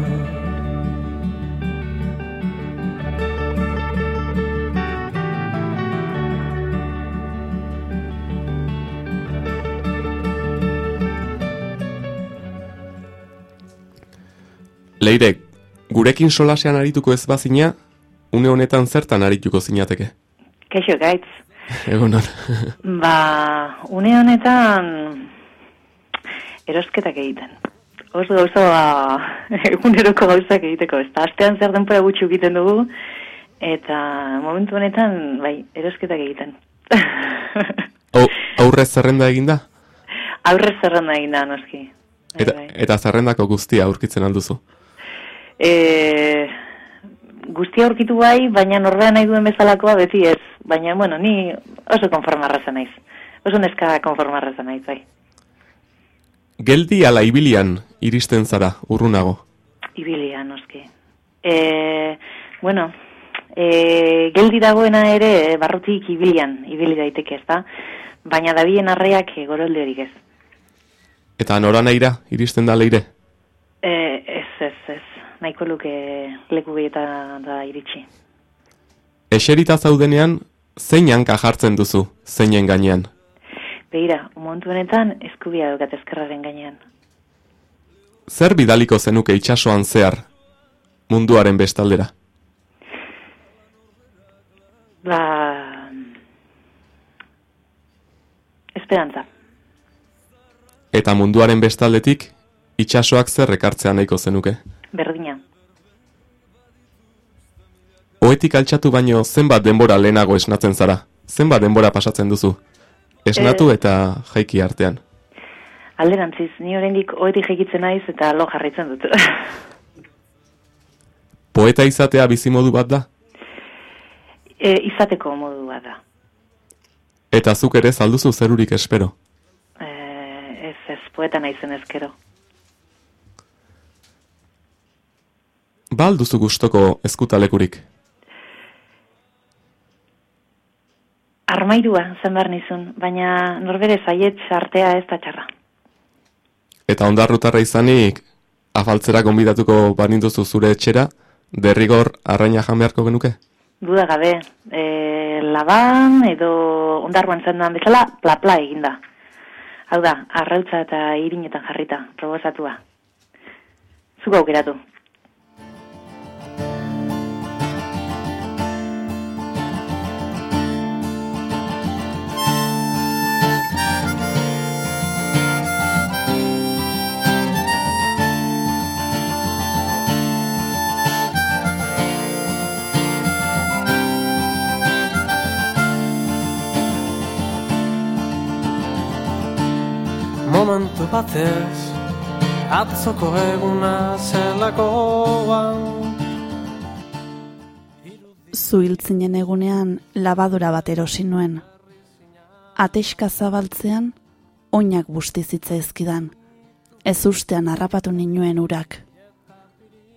Leire, gurekin solasean arituko ez bazina, une honetan zertan arituko zinateke. Kaixo gaitz. Egunon. Ba, une honetan erosketak egiten. Oso gauza ba, eguneroko gauzak egiteko, ez da, astean zer denpora gutxi egiten dugu, eta momentu honetan, bai, erosketak egiten. Au, aurrez zerrenda eginda? Aurrez zerrenda egin da, noski. Bai, Eta, bai. eta zerrendako guztia aurkitzen alduzu. E, guztia aurkitu bai, baina norbea nahi duen bezalakoa beti ez. Baina, bueno, ni oso konformarra zen naiz. Oso neska konformarra zen naiz, bai. Geldi ala ibilian iristen zara, urrunago. Ibilia, noski. E, bueno, e, geldi dagoena ere e, barrutik ibilian, ibili daiteke ez da. Baina dabien arreak e, gorolde horik ez. Eta nora naira iristen da leire. E, ez, ez, ez. Nahiko luke leku gehieta da iritsi. Eserita zaudenean, zein hanka jartzen duzu, zeinen gainean. Begira, momentu honetan eskubia daukat ezkerraren gainean. Zer bidaliko zenuke itsasoan zehar, munduaren bestaldera. Ba... Esperantza. Eta munduaren bestaldetik, itsasoak zer ekartzea nahiko zenuke. Berdina. Oetik altxatu baino zenbat denbora lehenago esnatzen zara. Zenbat denbora pasatzen duzu. Esnatu Eh. eta jaiki artean. Alderantziz, ni oraindik oetik jekitzen naiz eta lo jarraitzen dut. Poeta izatea bizimodu bat da. e, izateko modu bat da. Eta zuk ere zalduzu zerurik espero. E, ez, ez, poeta naizen ezkero. Ba alduzu gustoko eskutalekurik. Armairua zen behar nizun, baina norbere zaietz artea ez da txarra. Eta ondarrutarra izanik, afaltzera gonbidatuko baninduzu zure etxera, derrigor arraina jan beharko genuke? Duda gabe, e, laban edo ondarruan zendan bezala, pla-pla eginda. Hau da, arrautza eta irinetan jarrita, probosatua. Zuk aukeratu. Batez Atzoko eguna zelakoan Zuhiltzinen egunean labadora bat erosi nuen. Ateiska zabaltzean, oinak bustizitza ezkidan. Ez ustean harrapatu ninuen urak.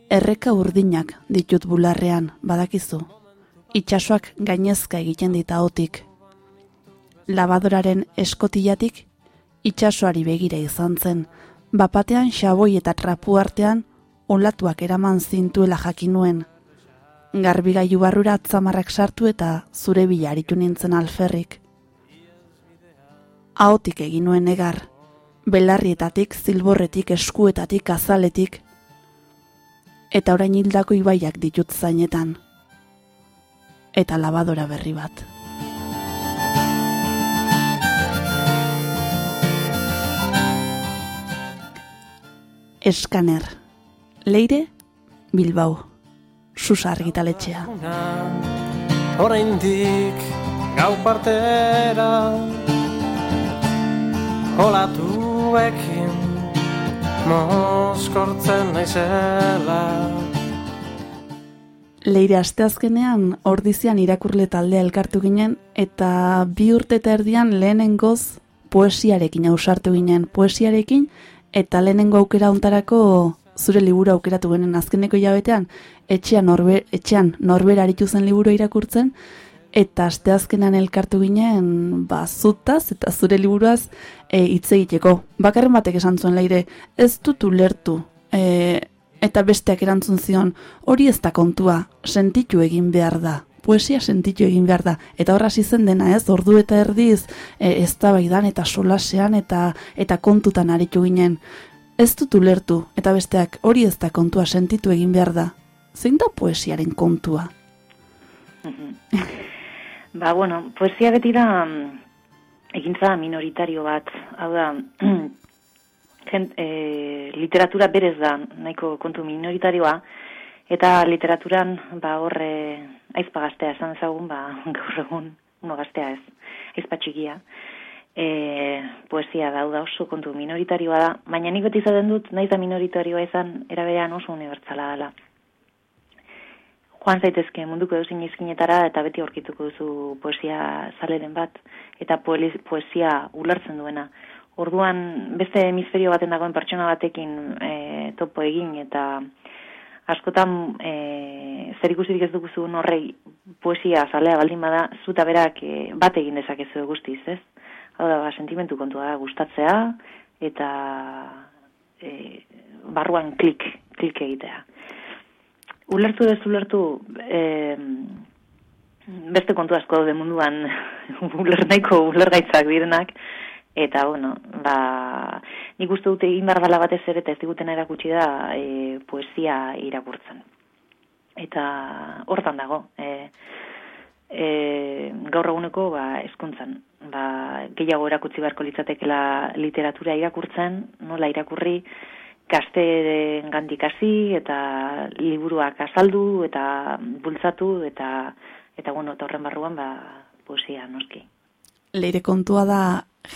Erreka urdinak ditut bularrean, badakizu. Itxasoak gainezka egiten dita otik. Labadoraren eskotillatik itxasoari begira izan zen, bapatean xaboi eta trapu artean olatuak eraman zintuela jakinuen. Garbigailu barrura atzamarrak sartu eta zure bila aritu nintzen alferrik. Ahotik egin nuen egar, belarrietatik, zilborretik, eskuetatik, azaletik, eta orain hildako ibaiak ditut zainetan. Eta labadora berri bat. Eskaner. Leire, Bilbao. Susa argitaletxea. Oraindik gau partera Olatuekin moskortzen naizela Leire asteazkenean ordizian irakurle taldea elkartu ginen eta bi urte eta erdian lehenengoz poesiarekin ausartu ginen poesiarekin eta lehenengo aukera hontarako zure liburu aukeratu genen azkeneko jabetean etxean norber, etxean norber aritu zen liburu irakurtzen eta asteazkenan elkartu ginen ba zutaz eta zure liburuaz e, hitz egiteko. Bakarren batek esan zuen leire, ez dut ulertu. E, eta besteak erantzun zion, hori ez da kontua, sentitu egin behar da. Poesia sentitu egin behar da. Eta horra zen dena ez, ordu eta erdiz, e, ez da baidan eta solasean eta, eta kontutan aritu ginen. Ez dut ulertu, eta besteak hori ez da kontua sentitu egin behar da. Zein da poesiaren kontua? Ba, bueno, poesia beti da mm, egintza minoritario bat, hau da, jent, e, literatura berez da nahiko kontu minoritarioa, eta literaturan, ba, horre, aizpa gaztea esan ezagun, ba, gaur egun, uno gaztea ez, aizpa txikia, e, poesia da, da oso kontu minoritarioa da, baina nik beti zaten dut, nahiz da minoritarioa izan, eraberean oso unibertsala dela joan zaitezke munduko edo izkinetara eta beti aurkituko duzu poesia zaleren bat eta poesia ulertzen duena. Orduan beste hemisferio baten dagoen pertsona batekin e, topo egin eta askotan e, zer ikusirik ez duguzu horrei poesia zalea baldin bada zuta berak e, bat egin dezakezu guztiz, ez? Hau da, ba, sentimentu kontua da, gustatzea eta e, barruan klik, klik egitea ulertu ez ulertu e, beste kontu asko daude munduan uler nahiko ulergaitzak direnak eta bueno ba nik uste dute egin behar batez ere eta ez diguten erakutsi da e, poesia irakurtzen eta hortan dago e, e, gaur eguneko ba eskuntzan ba gehiago erakutsi beharko litzatekela literatura irakurtzen nola irakurri gazte gandik hasi eta liburuak azaldu eta bultzatu eta eta bueno, horren barruan ba poesia noski. Leire kontua da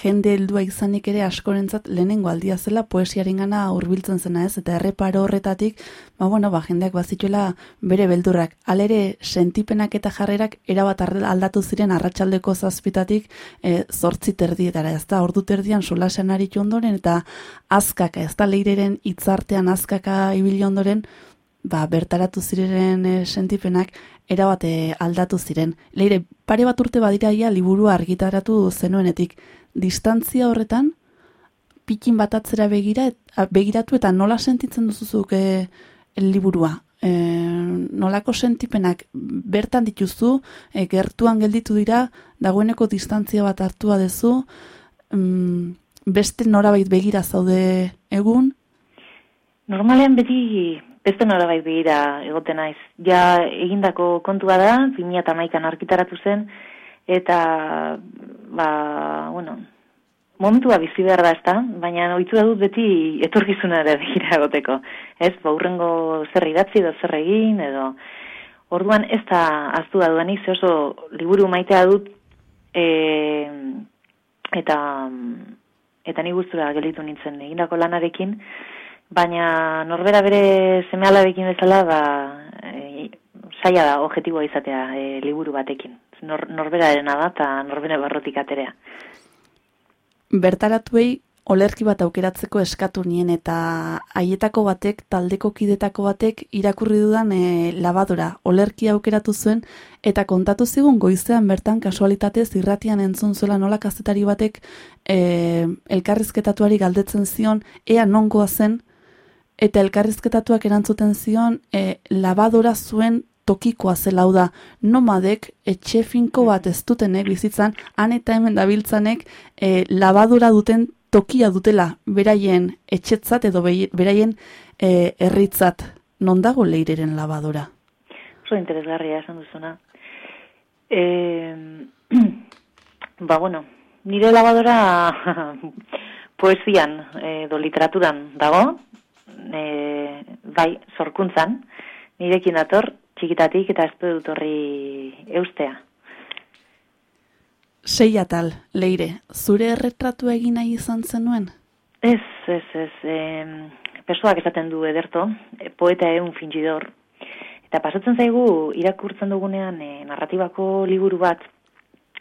jende heldua izanik ere askorentzat lehenengo aldia zela poesiarengana hurbiltzen zena ez? Eta erreparo horretatik ba bueno ba jendeak bazituela bere beldurrak. Alere sentipenak eta jarrerak erabat aldatu ziren arratsaldeko zazpitatik e, zortzi terdietara ez da? Ordu terdian solasean aritu ondoren eta azkaka ez da? Leireren hitzartean azkaka ibili ondoren ba, bertaratu ziren e, sentipenak erabate aldatu ziren. Leire, pare bat urte badiraia liburu argitaratu zenuenetik distantzia horretan, pikin bat atzera begira, begiratu eta nola sentitzen duzuzuk e, liburua. E, nolako sentipenak bertan dituzu, e, gertuan gelditu dira, dagoeneko distantzia bat hartua dezu, mm, beste norabait begira zaude egun? Normalean beti beste norabait begira egoten naiz. Ja egindako kontua da, 2008an arkitaratu zen, eta ba, bueno, momentua bizi behar da ezta, baina oitu dut beti etorkizuna ere begira egoteko. Ez, ba, urrengo zer idatzi edo zer egin, edo orduan ez da aztu da duan oso liburu maitea dut, e, eta eta ni guztura gelitu nintzen egindako lanarekin, baina norbera bere semealarekin bezala, ba, e, saia da objetiboa izatea e, liburu batekin nor, norberarena da eta norbere barrotik aterea. Bertaratuei olerki bat aukeratzeko eskatu nien eta haietako batek, taldeko kidetako batek irakurri dudan e, labadora olerki aukeratu zuen eta kontatu zigun goizean bertan kasualitatez irratian entzun zuela nola kazetari batek e, elkarrizketatuari galdetzen zion ea nongoa zen eta elkarrizketatuak erantzuten zion e, labadora zuen tokikoa zelau da nomadek etxe finko bat ez duten eh, bizitzan han eta hemen dabiltzanek e, labadura duten tokia dutela beraien etxetzat edo beraien e, herritzat. Non dago leireren labadura oso interesgarria esan duzuna. E, ba bueno nire labadora poesian edo literaturan dago e, bai sorkuntzan nirekin dator txikitatik eta ez dut horri eustea. Sei atal, leire, zure erretratu egin nahi izan zenuen? Ez, ez, ez. E, pesoak esaten du ederto, poeta egun fingidor, eta pasatzen zaigu irakurtzen dugunean e, narratibako liburu bat,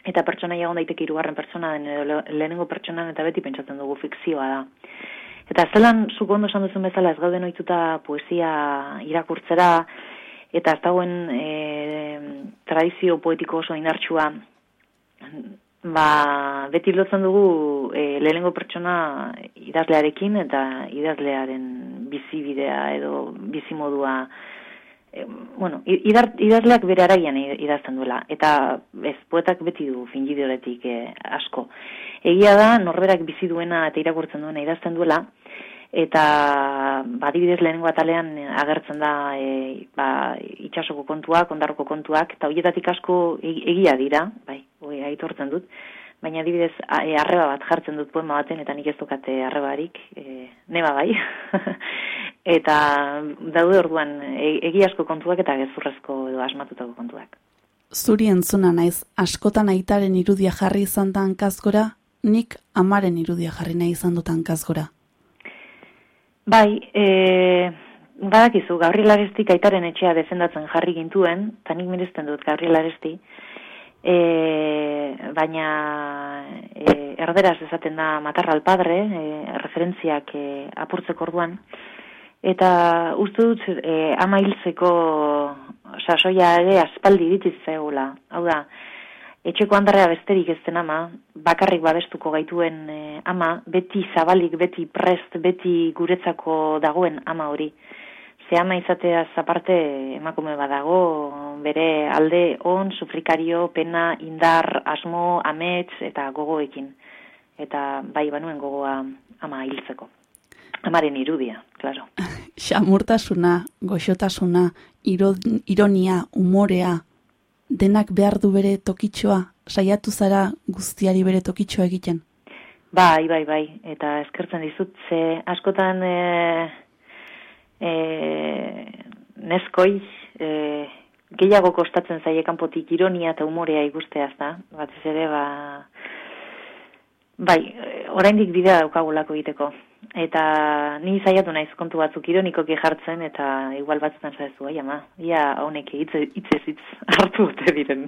eta pertsona jagon daiteke irugarren pertsona den, edo lehenengo pertsonan eta beti pentsatzen dugu fikzioa da. Eta zelan, zuko ondo esan duzun bezala, ez gauden oituta poesia irakurtzera, eta ez dagoen e, tradizio poetiko oso inartsua, ba, beti lotzen dugu e, lehenengo pertsona idazlearekin eta idazlearen bizibidea edo bizimodua e, bueno, idar, idazleak bere araian idazten duela eta ez poetak beti du fingideoretik e, asko. Egia da norberak bizi duena eta irakurtzen duena idazten duela eta badibidez lehenengo atalean agertzen da e, ba, itxasoko kontuak, ondarroko kontuak, eta horietatik asko e, egia dira, bai, hori aitortzen dut, baina adibidez e, arreba bat jartzen dut poema baten, eta nik ez dukate arrebarik, e, neba bai, eta daude orduan e, egia asko kontuak eta gezurrezko edo asmatutako kontuak. Zuri entzuna naiz, askotan aitaren irudia jarri izan da hankazgora, nik amaren irudia jarri nahi izan dut hankazgora. Bai, e, badakizu, Gabriel Aresti kaitaren etxea defendatzen jarri gintuen, eta nik mirezten dut Gabriel Aresti, e, baina e, erderaz esaten da matarra alpadre, e, referentziak e, apurtzeko orduan, eta uste dut e, ama hiltzeko sasoia ere aspaldi ditiz zegoela. Hau da, etxeko handarrea besterik ez den ama, bakarrik babestuko gaituen eh, ama, beti zabalik, beti prest, beti guretzako dagoen ama hori. Ze ama izatea zaparte emakume badago, bere alde on, sufrikario, pena, indar, asmo, amets eta gogoekin. Eta bai banuen gogoa ama hiltzeko. Amaren irudia, claro. Xamurtasuna, goxotasuna, ironia, umorea, denak behar du bere tokitxoa, saiatu zara guztiari bere tokitxoa egiten? Bai, bai, bai, eta eskertzen dizut, ze askotan e, e, neskoi e, gehiago kostatzen zaie kanpotik ironia eta umorea ikustea, da, bat ez ere, ba, bai, oraindik bidea daukagulako egiteko. Eta ni saiatu naiz kontu batzuk ironikoki jartzen eta igual batzutan zaizu, ai ama, ia honek hitz hitz hitz hartu dute diren.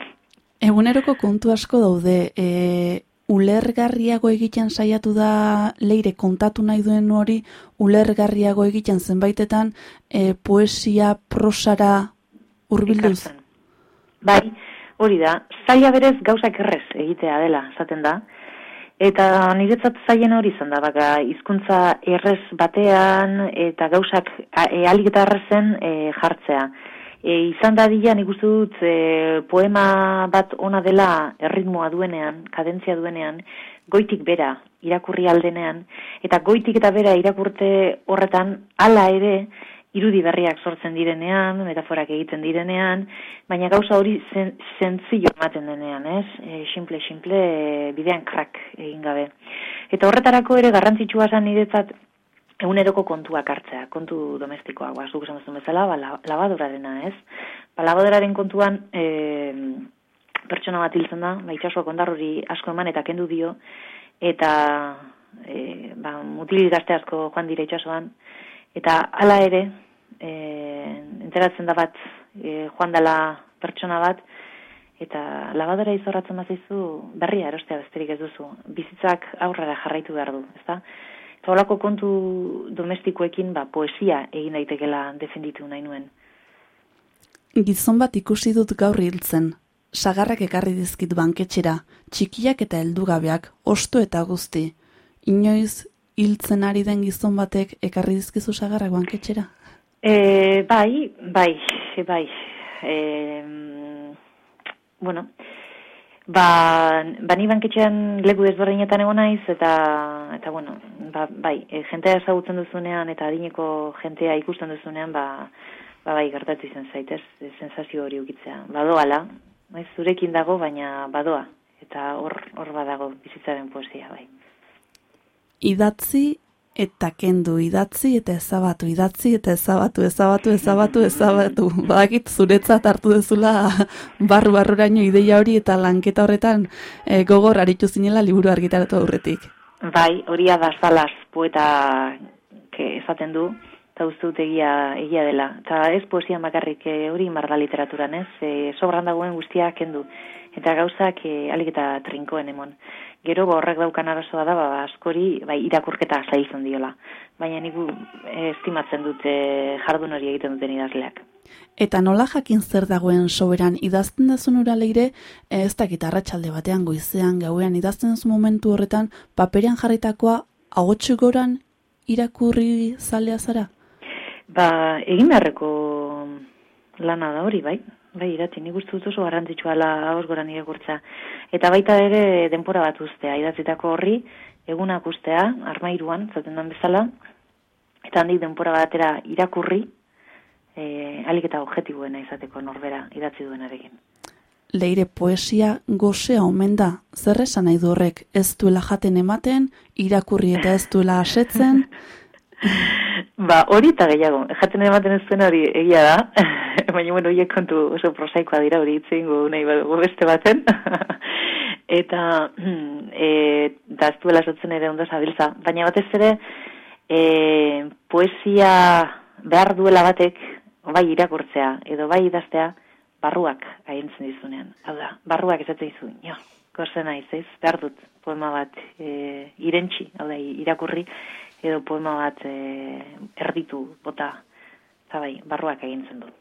Eguneroko kontu asko daude, e, ulergarriago egiten saiatu da leire kontatu nahi duen hori, ulergarriago egiten zenbaitetan e, poesia prosara urbilduz. Bai, hori da, zaila berez gauzak errez egitea dela, zaten da, Eta niretzat zaien hori izan da, baka, izkuntza errez batean eta gauzak e, alik eta errezen e, jartzea. E, izan da dila nik uste dut e, poema bat ona dela erritmoa duenean, kadentzia duenean, goitik bera irakurri aldenean, eta goitik eta bera irakurte horretan hala ere irudi berriak sortzen direnean, metaforak egiten direnean, baina gauza hori zentzio ematen denean, ez? E, simple, simple, e, bidean krak egin gabe. Eta horretarako ere garrantzitsua zen niretzat eguneroko kontuak hartzea, kontu domestikoa, guaz, duk esan bezala, ba, labadorarena, ez? Ba, labadoraren kontuan, e, pertsona bat hiltzen da, ba, itxasuak ondarrori asko eman eta kendu dio, eta e, ba, mutil asko joan dire itxasuan, eta hala ere, e, enteratzen da bat e, joan dela pertsona bat, eta labadora izorratzen bazizu berria erostea besterik ez duzu. Bizitzak aurrera jarraitu behar du, ezta? Eta holako kontu domestikoekin ba, poesia egin daitekela defenditu nahi nuen. Gizon bat ikusi dut gaur hiltzen, sagarrak ekarri dizkit banketxera, txikiak eta heldugabeak, osto eta guzti. Inoiz hiltzen ari den gizon batek ekarri dizkizu sagarrak banketxera? E, bai, bai, bai. E, bueno, ba, ba ni banketxean leku desberdinetan egon naiz, eta, eta bueno, ba, bai, e, jentea ezagutzen duzunean, eta adineko jentea ikusten duzunean, ba, ba bai, gertatu izan zaitez, e, sensazio hori ukitzea. Badoala, bai, zurekin dago, baina badoa, eta hor, hor badago bizitzaren poesia, bai. Idatzi eta kendu idatzi eta ezabatu, idatzi eta ezabatu, ezabatu, ezabatu, ezabatu. Badakit zuretzat hartu dezula barru barruraino ideia hori eta lanketa horretan e, gogor aritu zinela liburu argitaratu aurretik. Bai, hori da zalaz poeta eh, esaten du, eta uste egia, egia dela. Eta ez poesian bakarrik eh, hori marra literaturan, ez? E, sobran dagoen guztia kendu. Eta gauzak e, alik eta trinkoen emon. Gero ba, horrek daukan arazoa da, ba, askori bai, irakurketa zaizun diola. Baina nik estimatzen dute jardun hori egiten duten idazleak. Eta nola jakin zer dagoen soberan idazten dazun ura leire, ez dakit arratsalde batean goizean gauean idazten dazun momentu horretan, paperean jarritakoa agotxu goran irakurri zalea zara? Ba, egin beharreko lana da hori, bai? Bai, iratzi, nik uste dut oso garrantzitsua la haus goran irakurtza. Eta baita ere denpora bat ustea, idatzitako horri, egunak ustea, armairuan, zaten den bezala, eta handik denpora batera irakurri, e, alik eta objetibuena izateko norbera idatzi duenarekin. Leire poesia gozea omen da, zer esan nahi du horrek, ez duela jaten ematen, irakurri eta ez duela asetzen? ba, hori eta gehiago, jaten ematen ez duen hori egia da, baina bueno, hiek kontu oso prosaikoa dira hori itzen gu nahi badugu beste baten, eta e, da ez duela asetzen ere ondo zabiltza, baina batez ere, e, poesia behar duela batek, bai irakurtzea edo bai idaztea barruak agintzen dizunean. Hau da, barruak esatzen dizu, jo, gozen naiz, ez? Behar dut poema bat e, irentxi, hau da, irakurri, edo poema bat e, erditu bota, eta bai, barruak agintzen dut.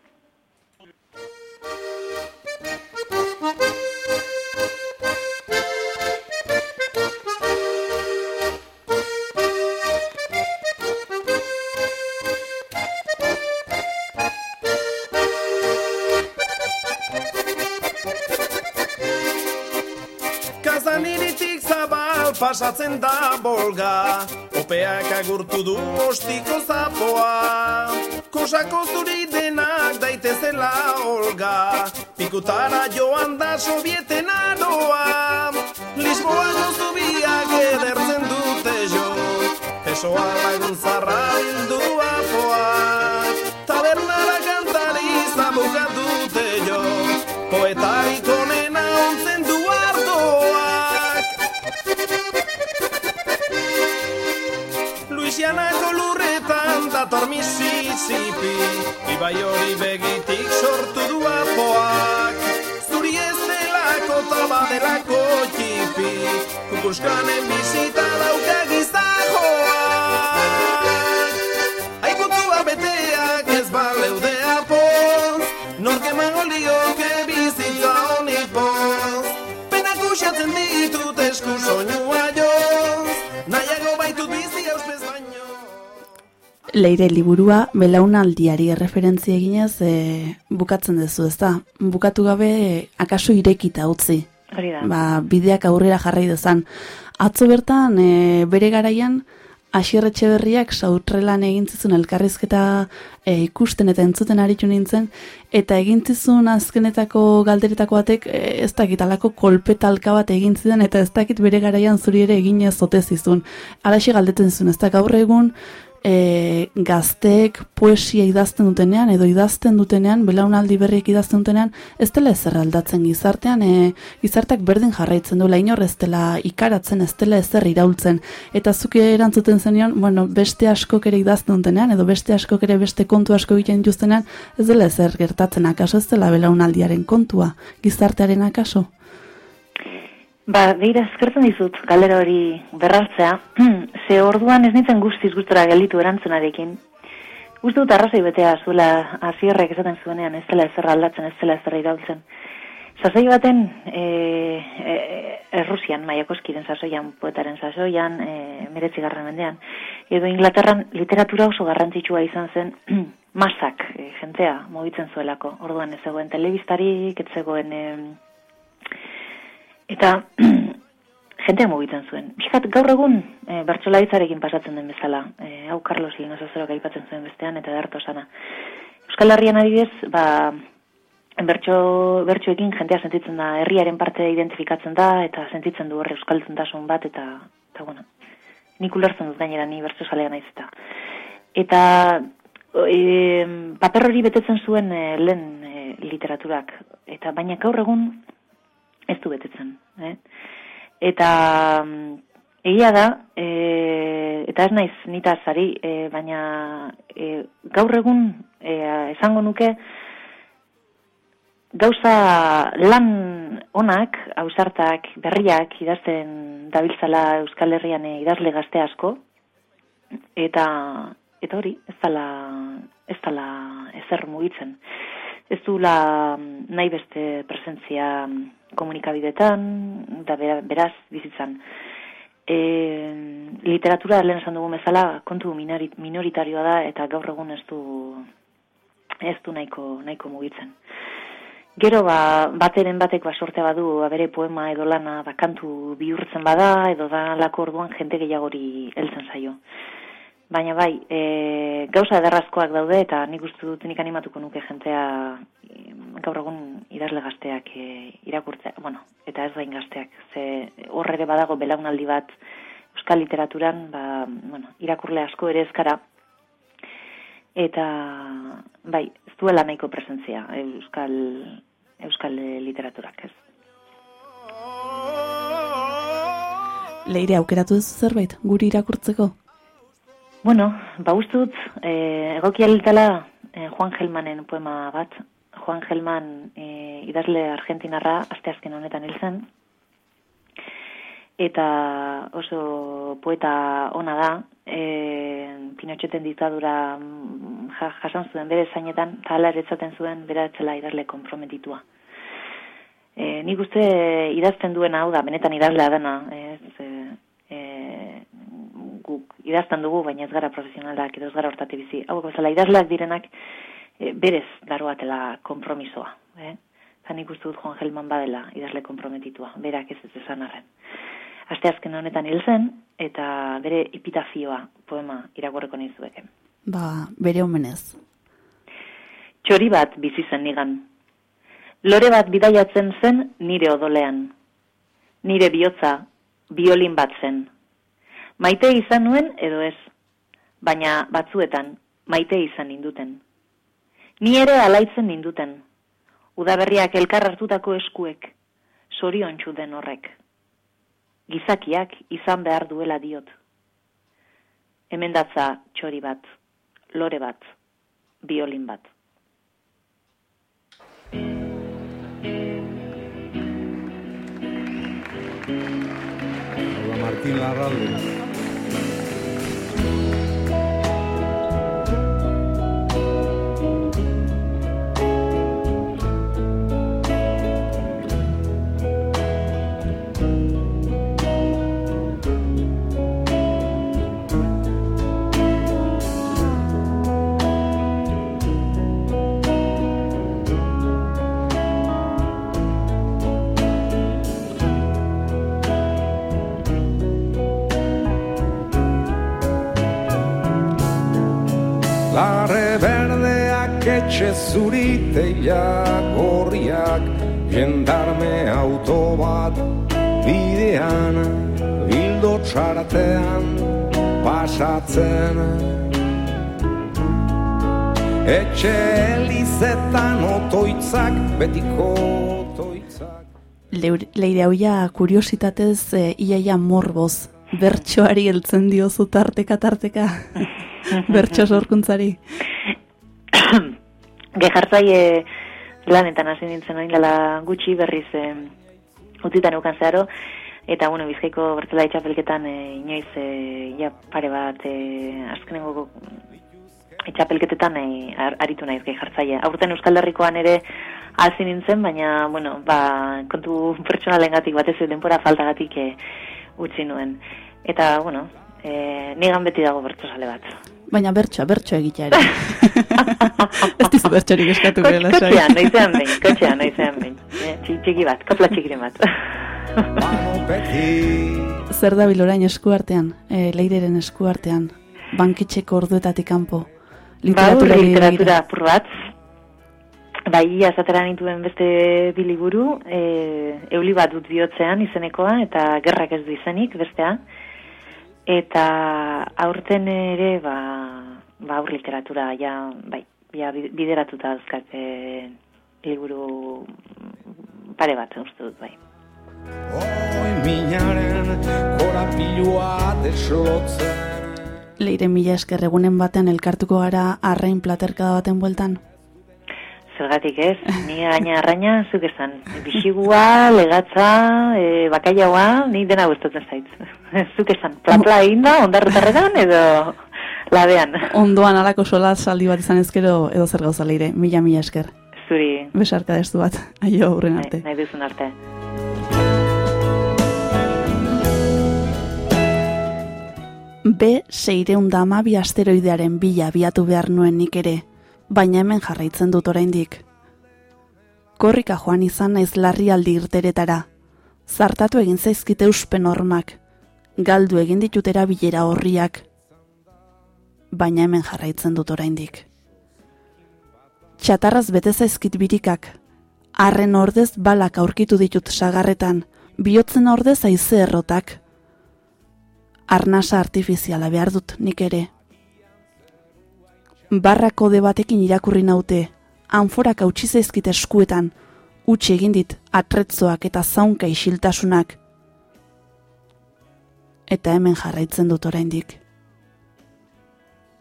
pasatzen da bolga Opeak agurtu du ostiko zapoa. Kosako zuri denak daitezela olga. Pikutara joan da sovieten aroa. Lisboa gozu biak edertzen dute jo. Pesoa lagun zarra bildu apoa Mississippi Ibai hori begitik sortu du apoak. Zuri ez delako taba delako txipi. Kukuskanen bizita dauka gizajoak Leire liburua belaunaldiari erreferentzia eginez e, bukatzen duzu, ezta? Bukatu gabe akaso irekita utzi. Hori da. Ba, bideak aurrera jarrai dezan. Atzo bertan e, bere garaian Asierretxe berriak sautrelan egintzizun elkarrizketa e, ikusten eta entzuten aritu nintzen, eta egintzizun azkenetako galderetako batek e, ez dakit alako kolpetalka bat egin zidan, eta ez dakit bere garaian zuri ere egin ez zote zizun. Araxi galdetzen zuen, ez da gaur egun e, gazteek poesia idazten dutenean, edo idazten dutenean, belaunaldi berriek idazten dutenean, ez dela ezer aldatzen gizartean, e, gizarteak berdin jarraitzen duela, inor ez dela ikaratzen, ez dela ezer iraultzen, eta zuke erantzuten zenion, bueno, beste askok ere idazten dutenean, edo beste askok ere beste kontu asko egiten juztenean, ez dela ezer gertatzen akaso, ez dela belaunaldiaren kontua, gizartearen akaso. Ba, behira, eskertzen dizut, galera hori berrartzea. Ze orduan ez nintzen guztiz gustora gelditu erantzunarekin. Uste dut arrazoi betea zuela azierrek esaten zuenean, ez dela ezer aldatzen, ez dela ezer iraultzen. Sasoi baten, e, e, Errusian, Maiakoskiren sasoian, poetaren sasoian, e, meretzi garran mendean, edo Inglaterran literatura oso garrantzitsua izan zen, masak, e, jentea, mugitzen zuelako. Orduan ez zegoen telebistarik, ez zegoen... E, Eta jentea mugitzen zuen. Biskat, gaur egun e, bertxolaitzarekin pasatzen den bezala. E, hau Carlos Linosazorok aipatzen zuen bestean eta darto sana. Euskal Herrian adibidez, ba, bertxo, bertxoekin jentea sentitzen da, herriaren parte identifikatzen da, eta sentitzen du horre euskaltzen bat, eta, eta bueno, nik ulertzen dut gainera ni bertxo salea naiz eta. Eta e, paper hori betetzen zuen e, lehen e, literaturak. Eta baina gaur egun ez du betetzen. Eh? Eta mm, egia da, e, eta ez naiz nita zari, e, baina e, gaur egun e, esango nuke gauza lan onak, ausartak, berriak idazten dabiltzala Euskal Herrian idazle gazte asko, eta eta hori, ez dala, ez dala ezer mugitzen. Ez du la nahi beste presentzia komunikabidetan, da beraz bizitzan. E, literatura lehen esan dugu bezala kontu minoritarioa da eta gaur egun ez du ez du nahiko, nahiko mugitzen. Gero ba, bateren batek ba sorte badu bere poema edo lana ba, kantu bihurtzen bada edo da lako orduan jente gehiagori heltzen zaio. Baina bai, e, gauza ederrazkoak daude eta nik uste dut nik animatuko nuke jentea gaur egun idazle gazteak e, irakurtzea, bueno, eta ez dain gazteak, ze horre ere badago belaunaldi bat euskal literaturan, ba, bueno, irakurle asko ere ezkara, eta bai, ez duela nahiko presentzia euskal, euskal literaturak, ez. Leire aukeratu duzu zerbait, guri irakurtzeko? Bueno, ba uste dut, e, egokia e, Juan Gelmanen poema bat, Juan Gelman e, idazle argentinarra asteazken honetan hil zen. Eta oso poeta ona da e, Pinocheten diktadura mm, ja, jasan zuen bere zainetan eta ala zuen bera etzela idazle komprometitua e, nik uste idazten duen hau da benetan idazlea dena ez, e, guk idazten dugu baina ez gara profesionalak edo ez gara hortate bizi hau bezala idazleak direnak e, berez daroatela kompromisoa. Eh? Zan ikustu dut Juan Gelman badela idazle komprometitua, berak ez ez esan arren. Aste azken honetan hil zen, eta bere epitafioa poema iragorreko nizueke. Ba, bere omenez. Txori bat bizi zen nigan. Lore bat bidaiatzen zen nire odolean. Nire bihotza, biolin bat zen. Maite izan nuen edo ez, baina batzuetan maite izan induten. Ni ere alaitzen ninduten. Udaberriak elkar hartutako eskuek, sorion den horrek. Gizakiak izan behar duela diot. Hemen datza txori bat, lore bat, biolin bat. Martín Larralde. Etxe zuriteiak gorriak jendarme auto bat bidean bildo txartean pasatzen. Etxe elizetan otoitzak betiko otoitzak. Leire hauia kuriositatez e, iaia morboz. Bertsoari heltzen diozu tarteka tarteka. Bertso sorkuntzari gehartzaile lanetan hasi nintzen oin dela gutxi berriz e, utitan eukan zeharo, eta bueno, bizkaiko bertela itxapelketan e, inoiz e, ja pare bat e, azkenengo itxapelketetan e, aritu naiz gehartzaile. Aurten Euskal Herrikoan ere hasi nintzen, baina bueno, ba, kontu pertsonalen gatik batez denpora faltagatik e, utzi nuen. Eta, bueno, e, nigan beti dago bertosale bat. Baina bertsoa, bertsoa egitea ere. ez dizu bertsorik eskatu gela. Kotxean, noizean behin, kotxean, noizean behin. Eh, txiki bat, kapla txikiren bat. Zer da bilorain eskuartean, e, leireren eskuartean, banketxeko orduetatik kanpo. Literatura, ba, literatura apur bat. Bai, azatera nituen beste biliburu, e, euli bat dut bihotzean izenekoa, eta gerrak ez du izenik, bestea eta aurten ere ba ba aur literatura ja bai ja bideratuta azkate liburu pare bat uste dut bai Oi minaren korapilua deslotzen Leire mila esker egunen batean elkartuko gara arrain platerkada baten bueltan. Zergatik ez, ni gaina arraina, zuk esan. Bixigua, legatza, e, bakaiaua, ni dena gustatzen zait. zuk esan, platla egin da, ondarretarretan edo labean. Ondoan alako sola saldi bat izan ezkero edo zer gauza leire, mila mila esker. Zuri, Besarka destu bat, aio hurren nahi, arte. nahi duzun arte. B seireun da amabi asteroidearen bila biatu behar nuen nik ere, baina hemen jarraitzen dut oraindik. Korrika joan izan naiz larrialdi irteretara, zartatu egin zaizkite uspen hormak, galdu egin ditutera bilera horriak, baina hemen jarraitzen dut oraindik. Txatarraz bete zaizkit birikak, harren ordez balak aurkitu ditut sagarretan, bihotzen ordez aize errotak, arnasa artifiziala behar dut nik ere. Barra kode batekin irakurri naute, anforak hautsi zaizkit eskuetan, utzi egin dit atretzoak eta zaunka isiltasunak. Eta hemen jarraitzen dut oraindik.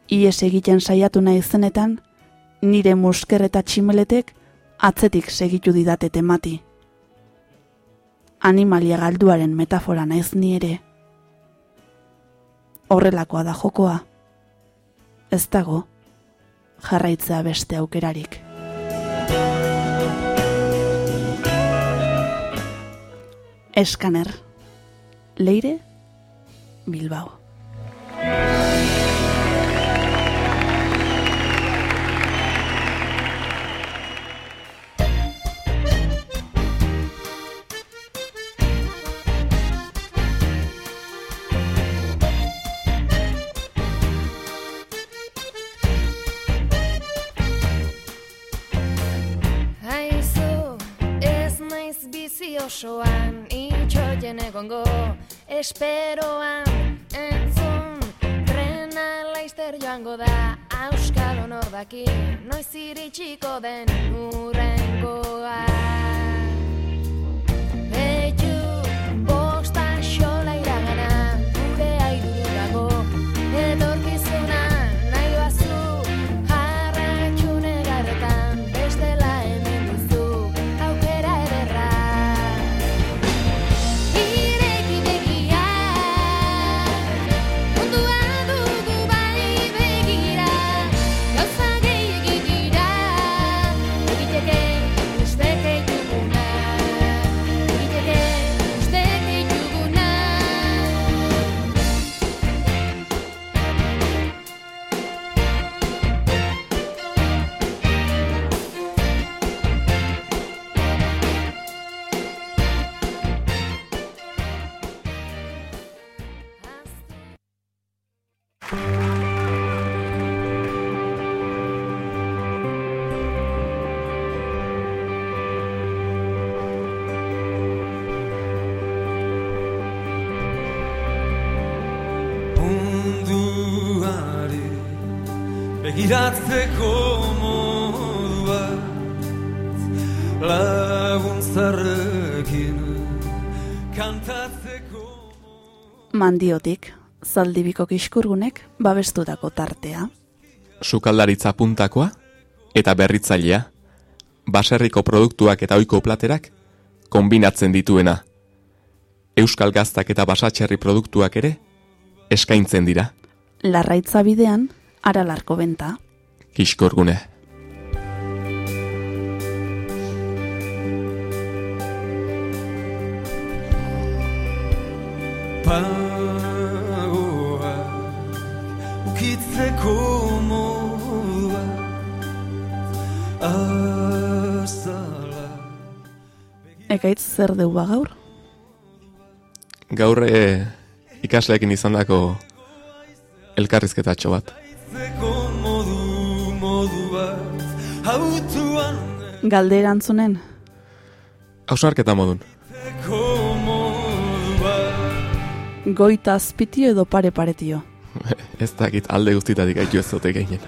Ies egiten saiatu nahi zenetan, nire musker eta tximeletek atzetik segitu didate temati. Animalia galduaren metafora naiz ni ere horrelakoa da jokoa. Ez dago, jarraitzea beste aukerarik. Eskaner, Leire, Bilbao. Egongo. Esperoan entzun trena laizter joango da auskalo nordaki noiz iritsiko den urrengoa Mandiotik, zaldibiko kiskurgunek babestutako tartea. Sukaldaritza puntakoa eta berritzailea, baserriko produktuak eta oiko platerak kombinatzen dituena. Euskal gaztak eta basatxerri produktuak ere eskaintzen dira, Larraitza bidean, aralarko benta. kiskorgune. pagoa ukitzeko modua azala Ekaitz zer deua gaur? Gaur e, ikasleekin izandako elkarrizketatxo bat. modu modu bat autuan Galde erantzunen, Hausnarketa modun. goita azpitio edo pare paretio. ez dakit alde guztitatik aitu ez zote gehien.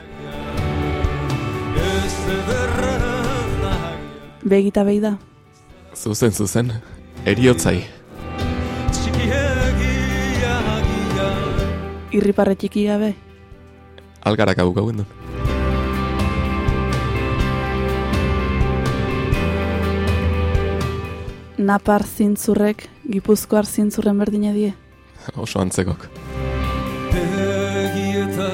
Begita beida, Zuzen, zuzen, eriotzai. Irriparre txiki gabe? Algarak hau gauen duen. Napar zintzurrek, gipuzkoar zintzurren berdina die? Oso antzekok. Begieta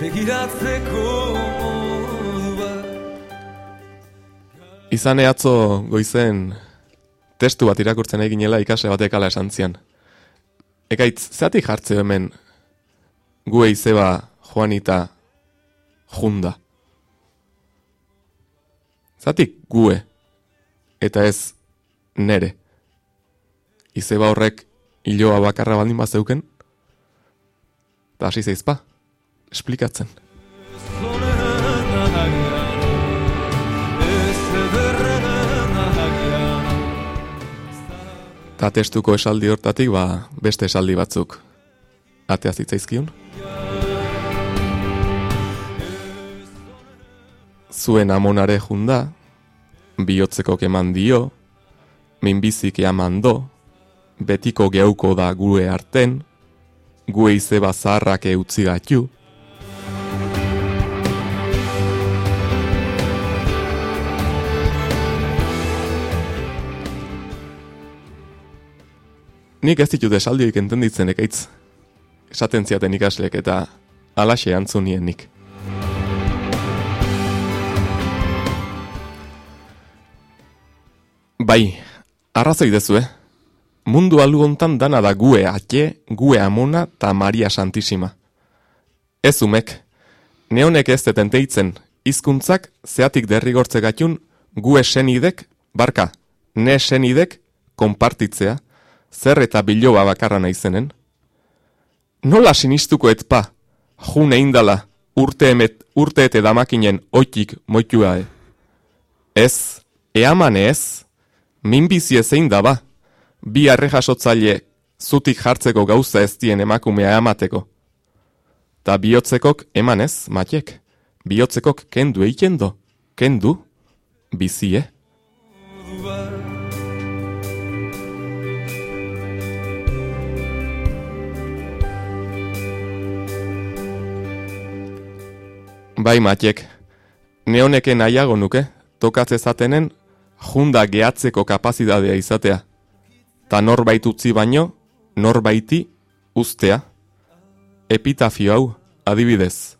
Begiratzeko modu bat Izan eatzo goizen testu bat irakurtzen eginela ikase batek ala esan zian. Ekaitz, zeatik jartze hemen gue izeba Juanita junda? Zatik gue eta ez nere. Izeba horrek hiloa bakarra baldin bazeuken, eta hasi zeizpa, esplikatzen. Eta testuko esaldi hortatik, ba, beste esaldi batzuk atea zitzaizkion. Zuen amonare junda, bihotzeko eman dio, minbizik eaman do, betiko geuko da gue arten, gue izeba zaharrak eutzi gatu, Nik ez ditut esaldioik entenditzen ekaitz. Esaten ziaten ikaslek eta alaxe antzunien nik. Bai, arrazoi dezu, eh? Mundu alu hontan dana da gue ate, gue amona eta Maria Santisima. Ez umek, neonek ez deten teitzen, hizkuntzak zeatik derrigortze gatun gue senidek, barka, ne senidek, konpartitzea, zer eta biloba bakarra naizenen? Nola sinistuko etpa, june indala, urte emet, urte ete damakinen oitik moitua e? Ez, eaman ez, minbizi ezein daba, bi arrejasotzaile zutik jartzeko gauza ez dien emakumea emateko. Ta bihotzekok eman ez, matiek, bihotzekok kendu eiken do, kendu, bizie. Bai, Matiek, neoneke nahiago nuke, tokatze zatenen, junda gehatzeko kapazidadea izatea. Ta norbait utzi baino, norbaiti ustea. Epitafio hau, adibidez.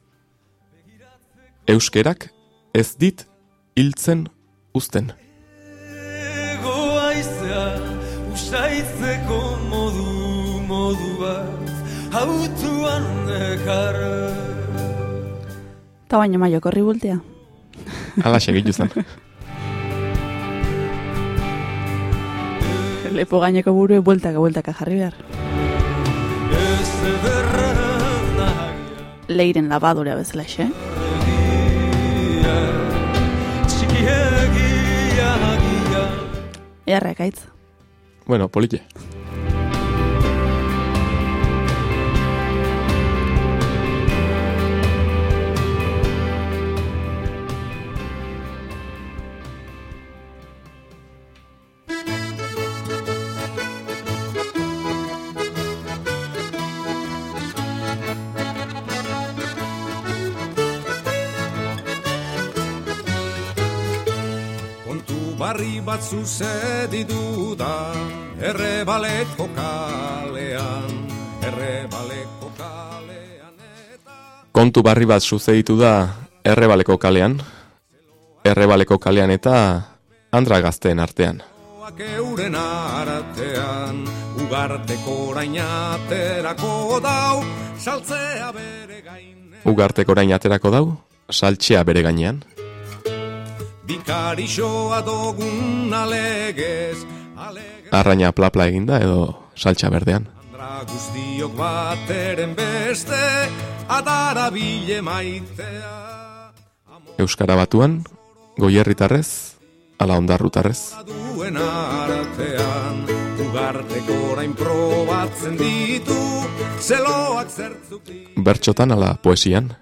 Euskerak ez dit hiltzen uzten. Goaizea usaitzeko modu modu bat Hautuan nekar Eta baina maio korri bultea. Ala segitu zen. Lepo gaineko burue bueltaka bueltaka jarri behar. Leiren labadorea bezala xe. Txikiegia agia Earrak aitz. Bueno, polite. Barri bat zuzedidu da Errebaleko kalean Errebaleko kalean Kontu barri bat suzeitu da errebaleko kalean, errebaleko kalean eta andra gazteen artean. Euren artean Ugarteko orainaterako dau Saltzea bere gain Ugarteko orain aterako dau, saltxea bere gainean. Bikarixoa dogun alegez Arraina plapla eginda edo saltxa berdean. Guztiok bateren beste Adara bile maitea Euskara batuan, goierritarrez, ala ondarrutarrez. duen artean Ugarteko orain probatzen ditu Zeloak zertzuki Bertxotan ala poesian,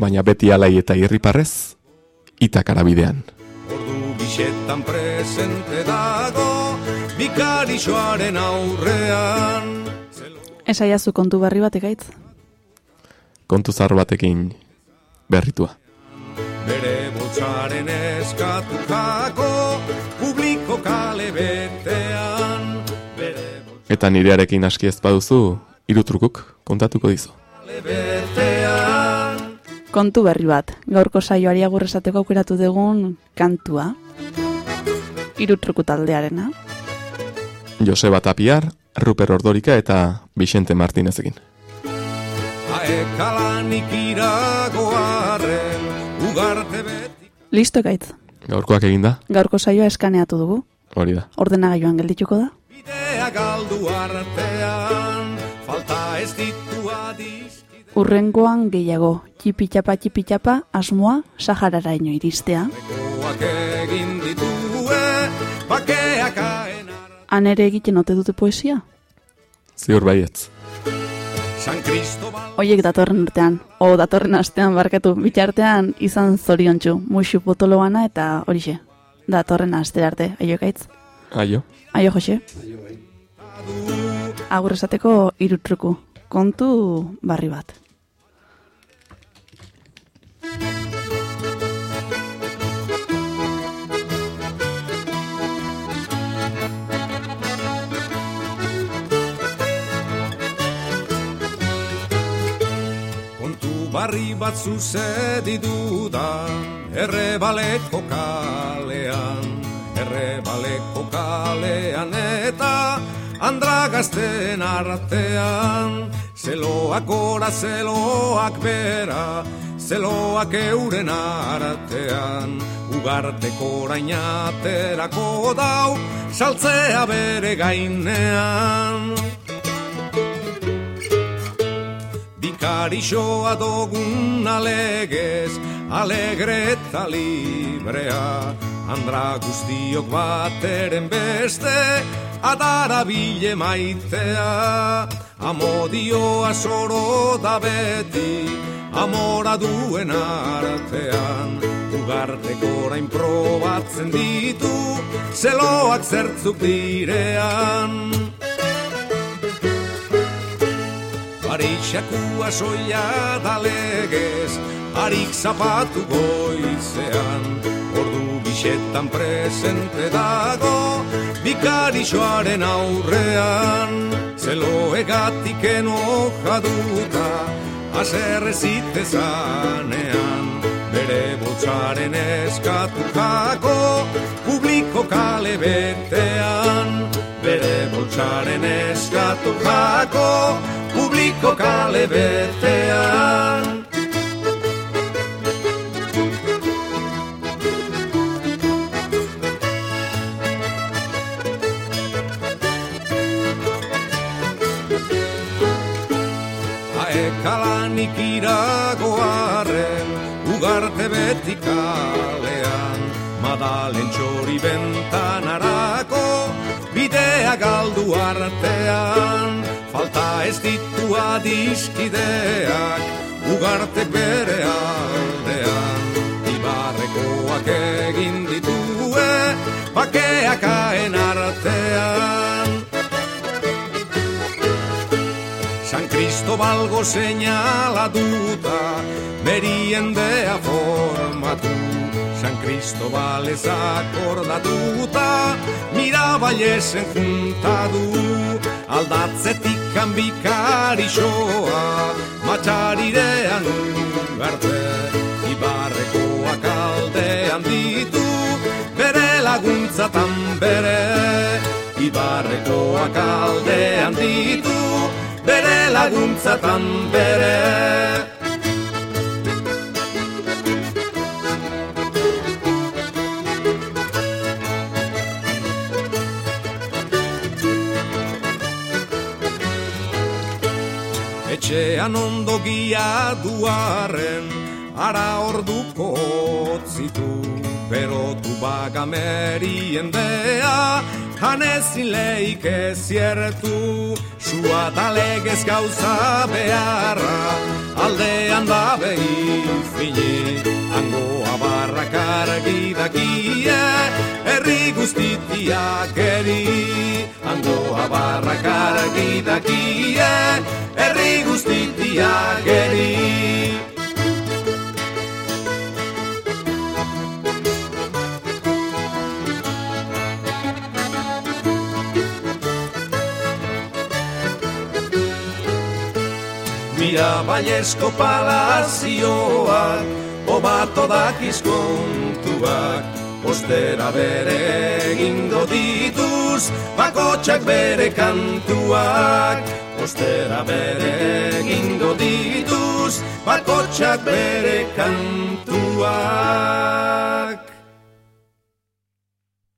baina beti alai eta irriparrez, itakara bidean. Ordu bixetan presente dago, bikarixoaren aurrean. Esaiazu kontu berri bat ekaitz. Kontu zahar batekin berritua. Bere boltsaren eskatukako, publiko kale betean. Bere Eta nirearekin aski ez baduzu, irutrukuk kontatuko dizu. Kontu berri bat, gaurko saioari agur esateko aukeratu dugun kantua. Irutruku taldearena. Joseba Tapiar, Ruper Ordorika eta Vicente Martinezekin. Aekalanik iragoaren, ugarte beti. Listo gaitz. Gaurkoak eginda, Gaurko saioa eskaneatu dugu. hori da. Ordenagailuan geldituko da. Bidea galdu artean, Urrengoan gehiago, txipitxapa txipitxapa asmoa Sahararaino iristea. Han ere egiten ote dute poesia? Ziur baietz. San Cristobal Oiek datorren urtean, o datorren astean barkatu, bitartean izan zoriontsu, musu potoloana eta horixe. Datorren astera arte, aio gaitz. Aio. Aio Jose. Agur esateko irutruku, kontu barri bat. barri bat zuzedi dudan, errebaleko kalean, errebaleko kalean eta andragazten artean, zeloak ora, zeloak bera, zeloak euren artean, ugarteko orainaterako dau, saltzea bere gainean. Bikarixoa dogun alegez, alegre eta librea, andra guztiok bateren beste, adara bile maitea, amodioa soro da beti, amora duen artean, ugarteko orain probatzen ditu, zeloak zertzuk direan. Barixakua soia da legez, harik zapatu goizean, ordu bixetan presente dago, bikarixoaren aurrean, zeloegatik enojaduta, aserrezite zanean, bere boltsaren eskatukako, publiko kale betean, bere boltsaren eskatukako, publiko kale betean. Bidea galdu artean, falta ez ditu adiskideak, ugarte bere aldean, ibarrekoak egin ditue, bakeak aen artean. San Cristobalgo señaladuta, meriendea formatu, Cristobal ez akordatuta, mirabailesen juntadu, aldatzetik kanbikarixoa, matxarirean ugarte, ibarrekoak aldean ditu, bere laguntzatan bere, ibarrekoak aldean ditu, bere laguntzatan bere. Etxean ondo gia duaren, ara orduko otzitu, berotu bagamerien dea, janezin leik eziertu, sua talegez gauza beharra, aldean da behi fini, hango abarrak argi dakie herri guztitiak eri hango abarrak argi dakie herri guztitiak eri Mira Baiesko palazioak, obato dakiz kontuak, ostera bere egingo dituz, bakotxak bere kantuak, ostera bere egingo dituz, bakotxak bere kantuak.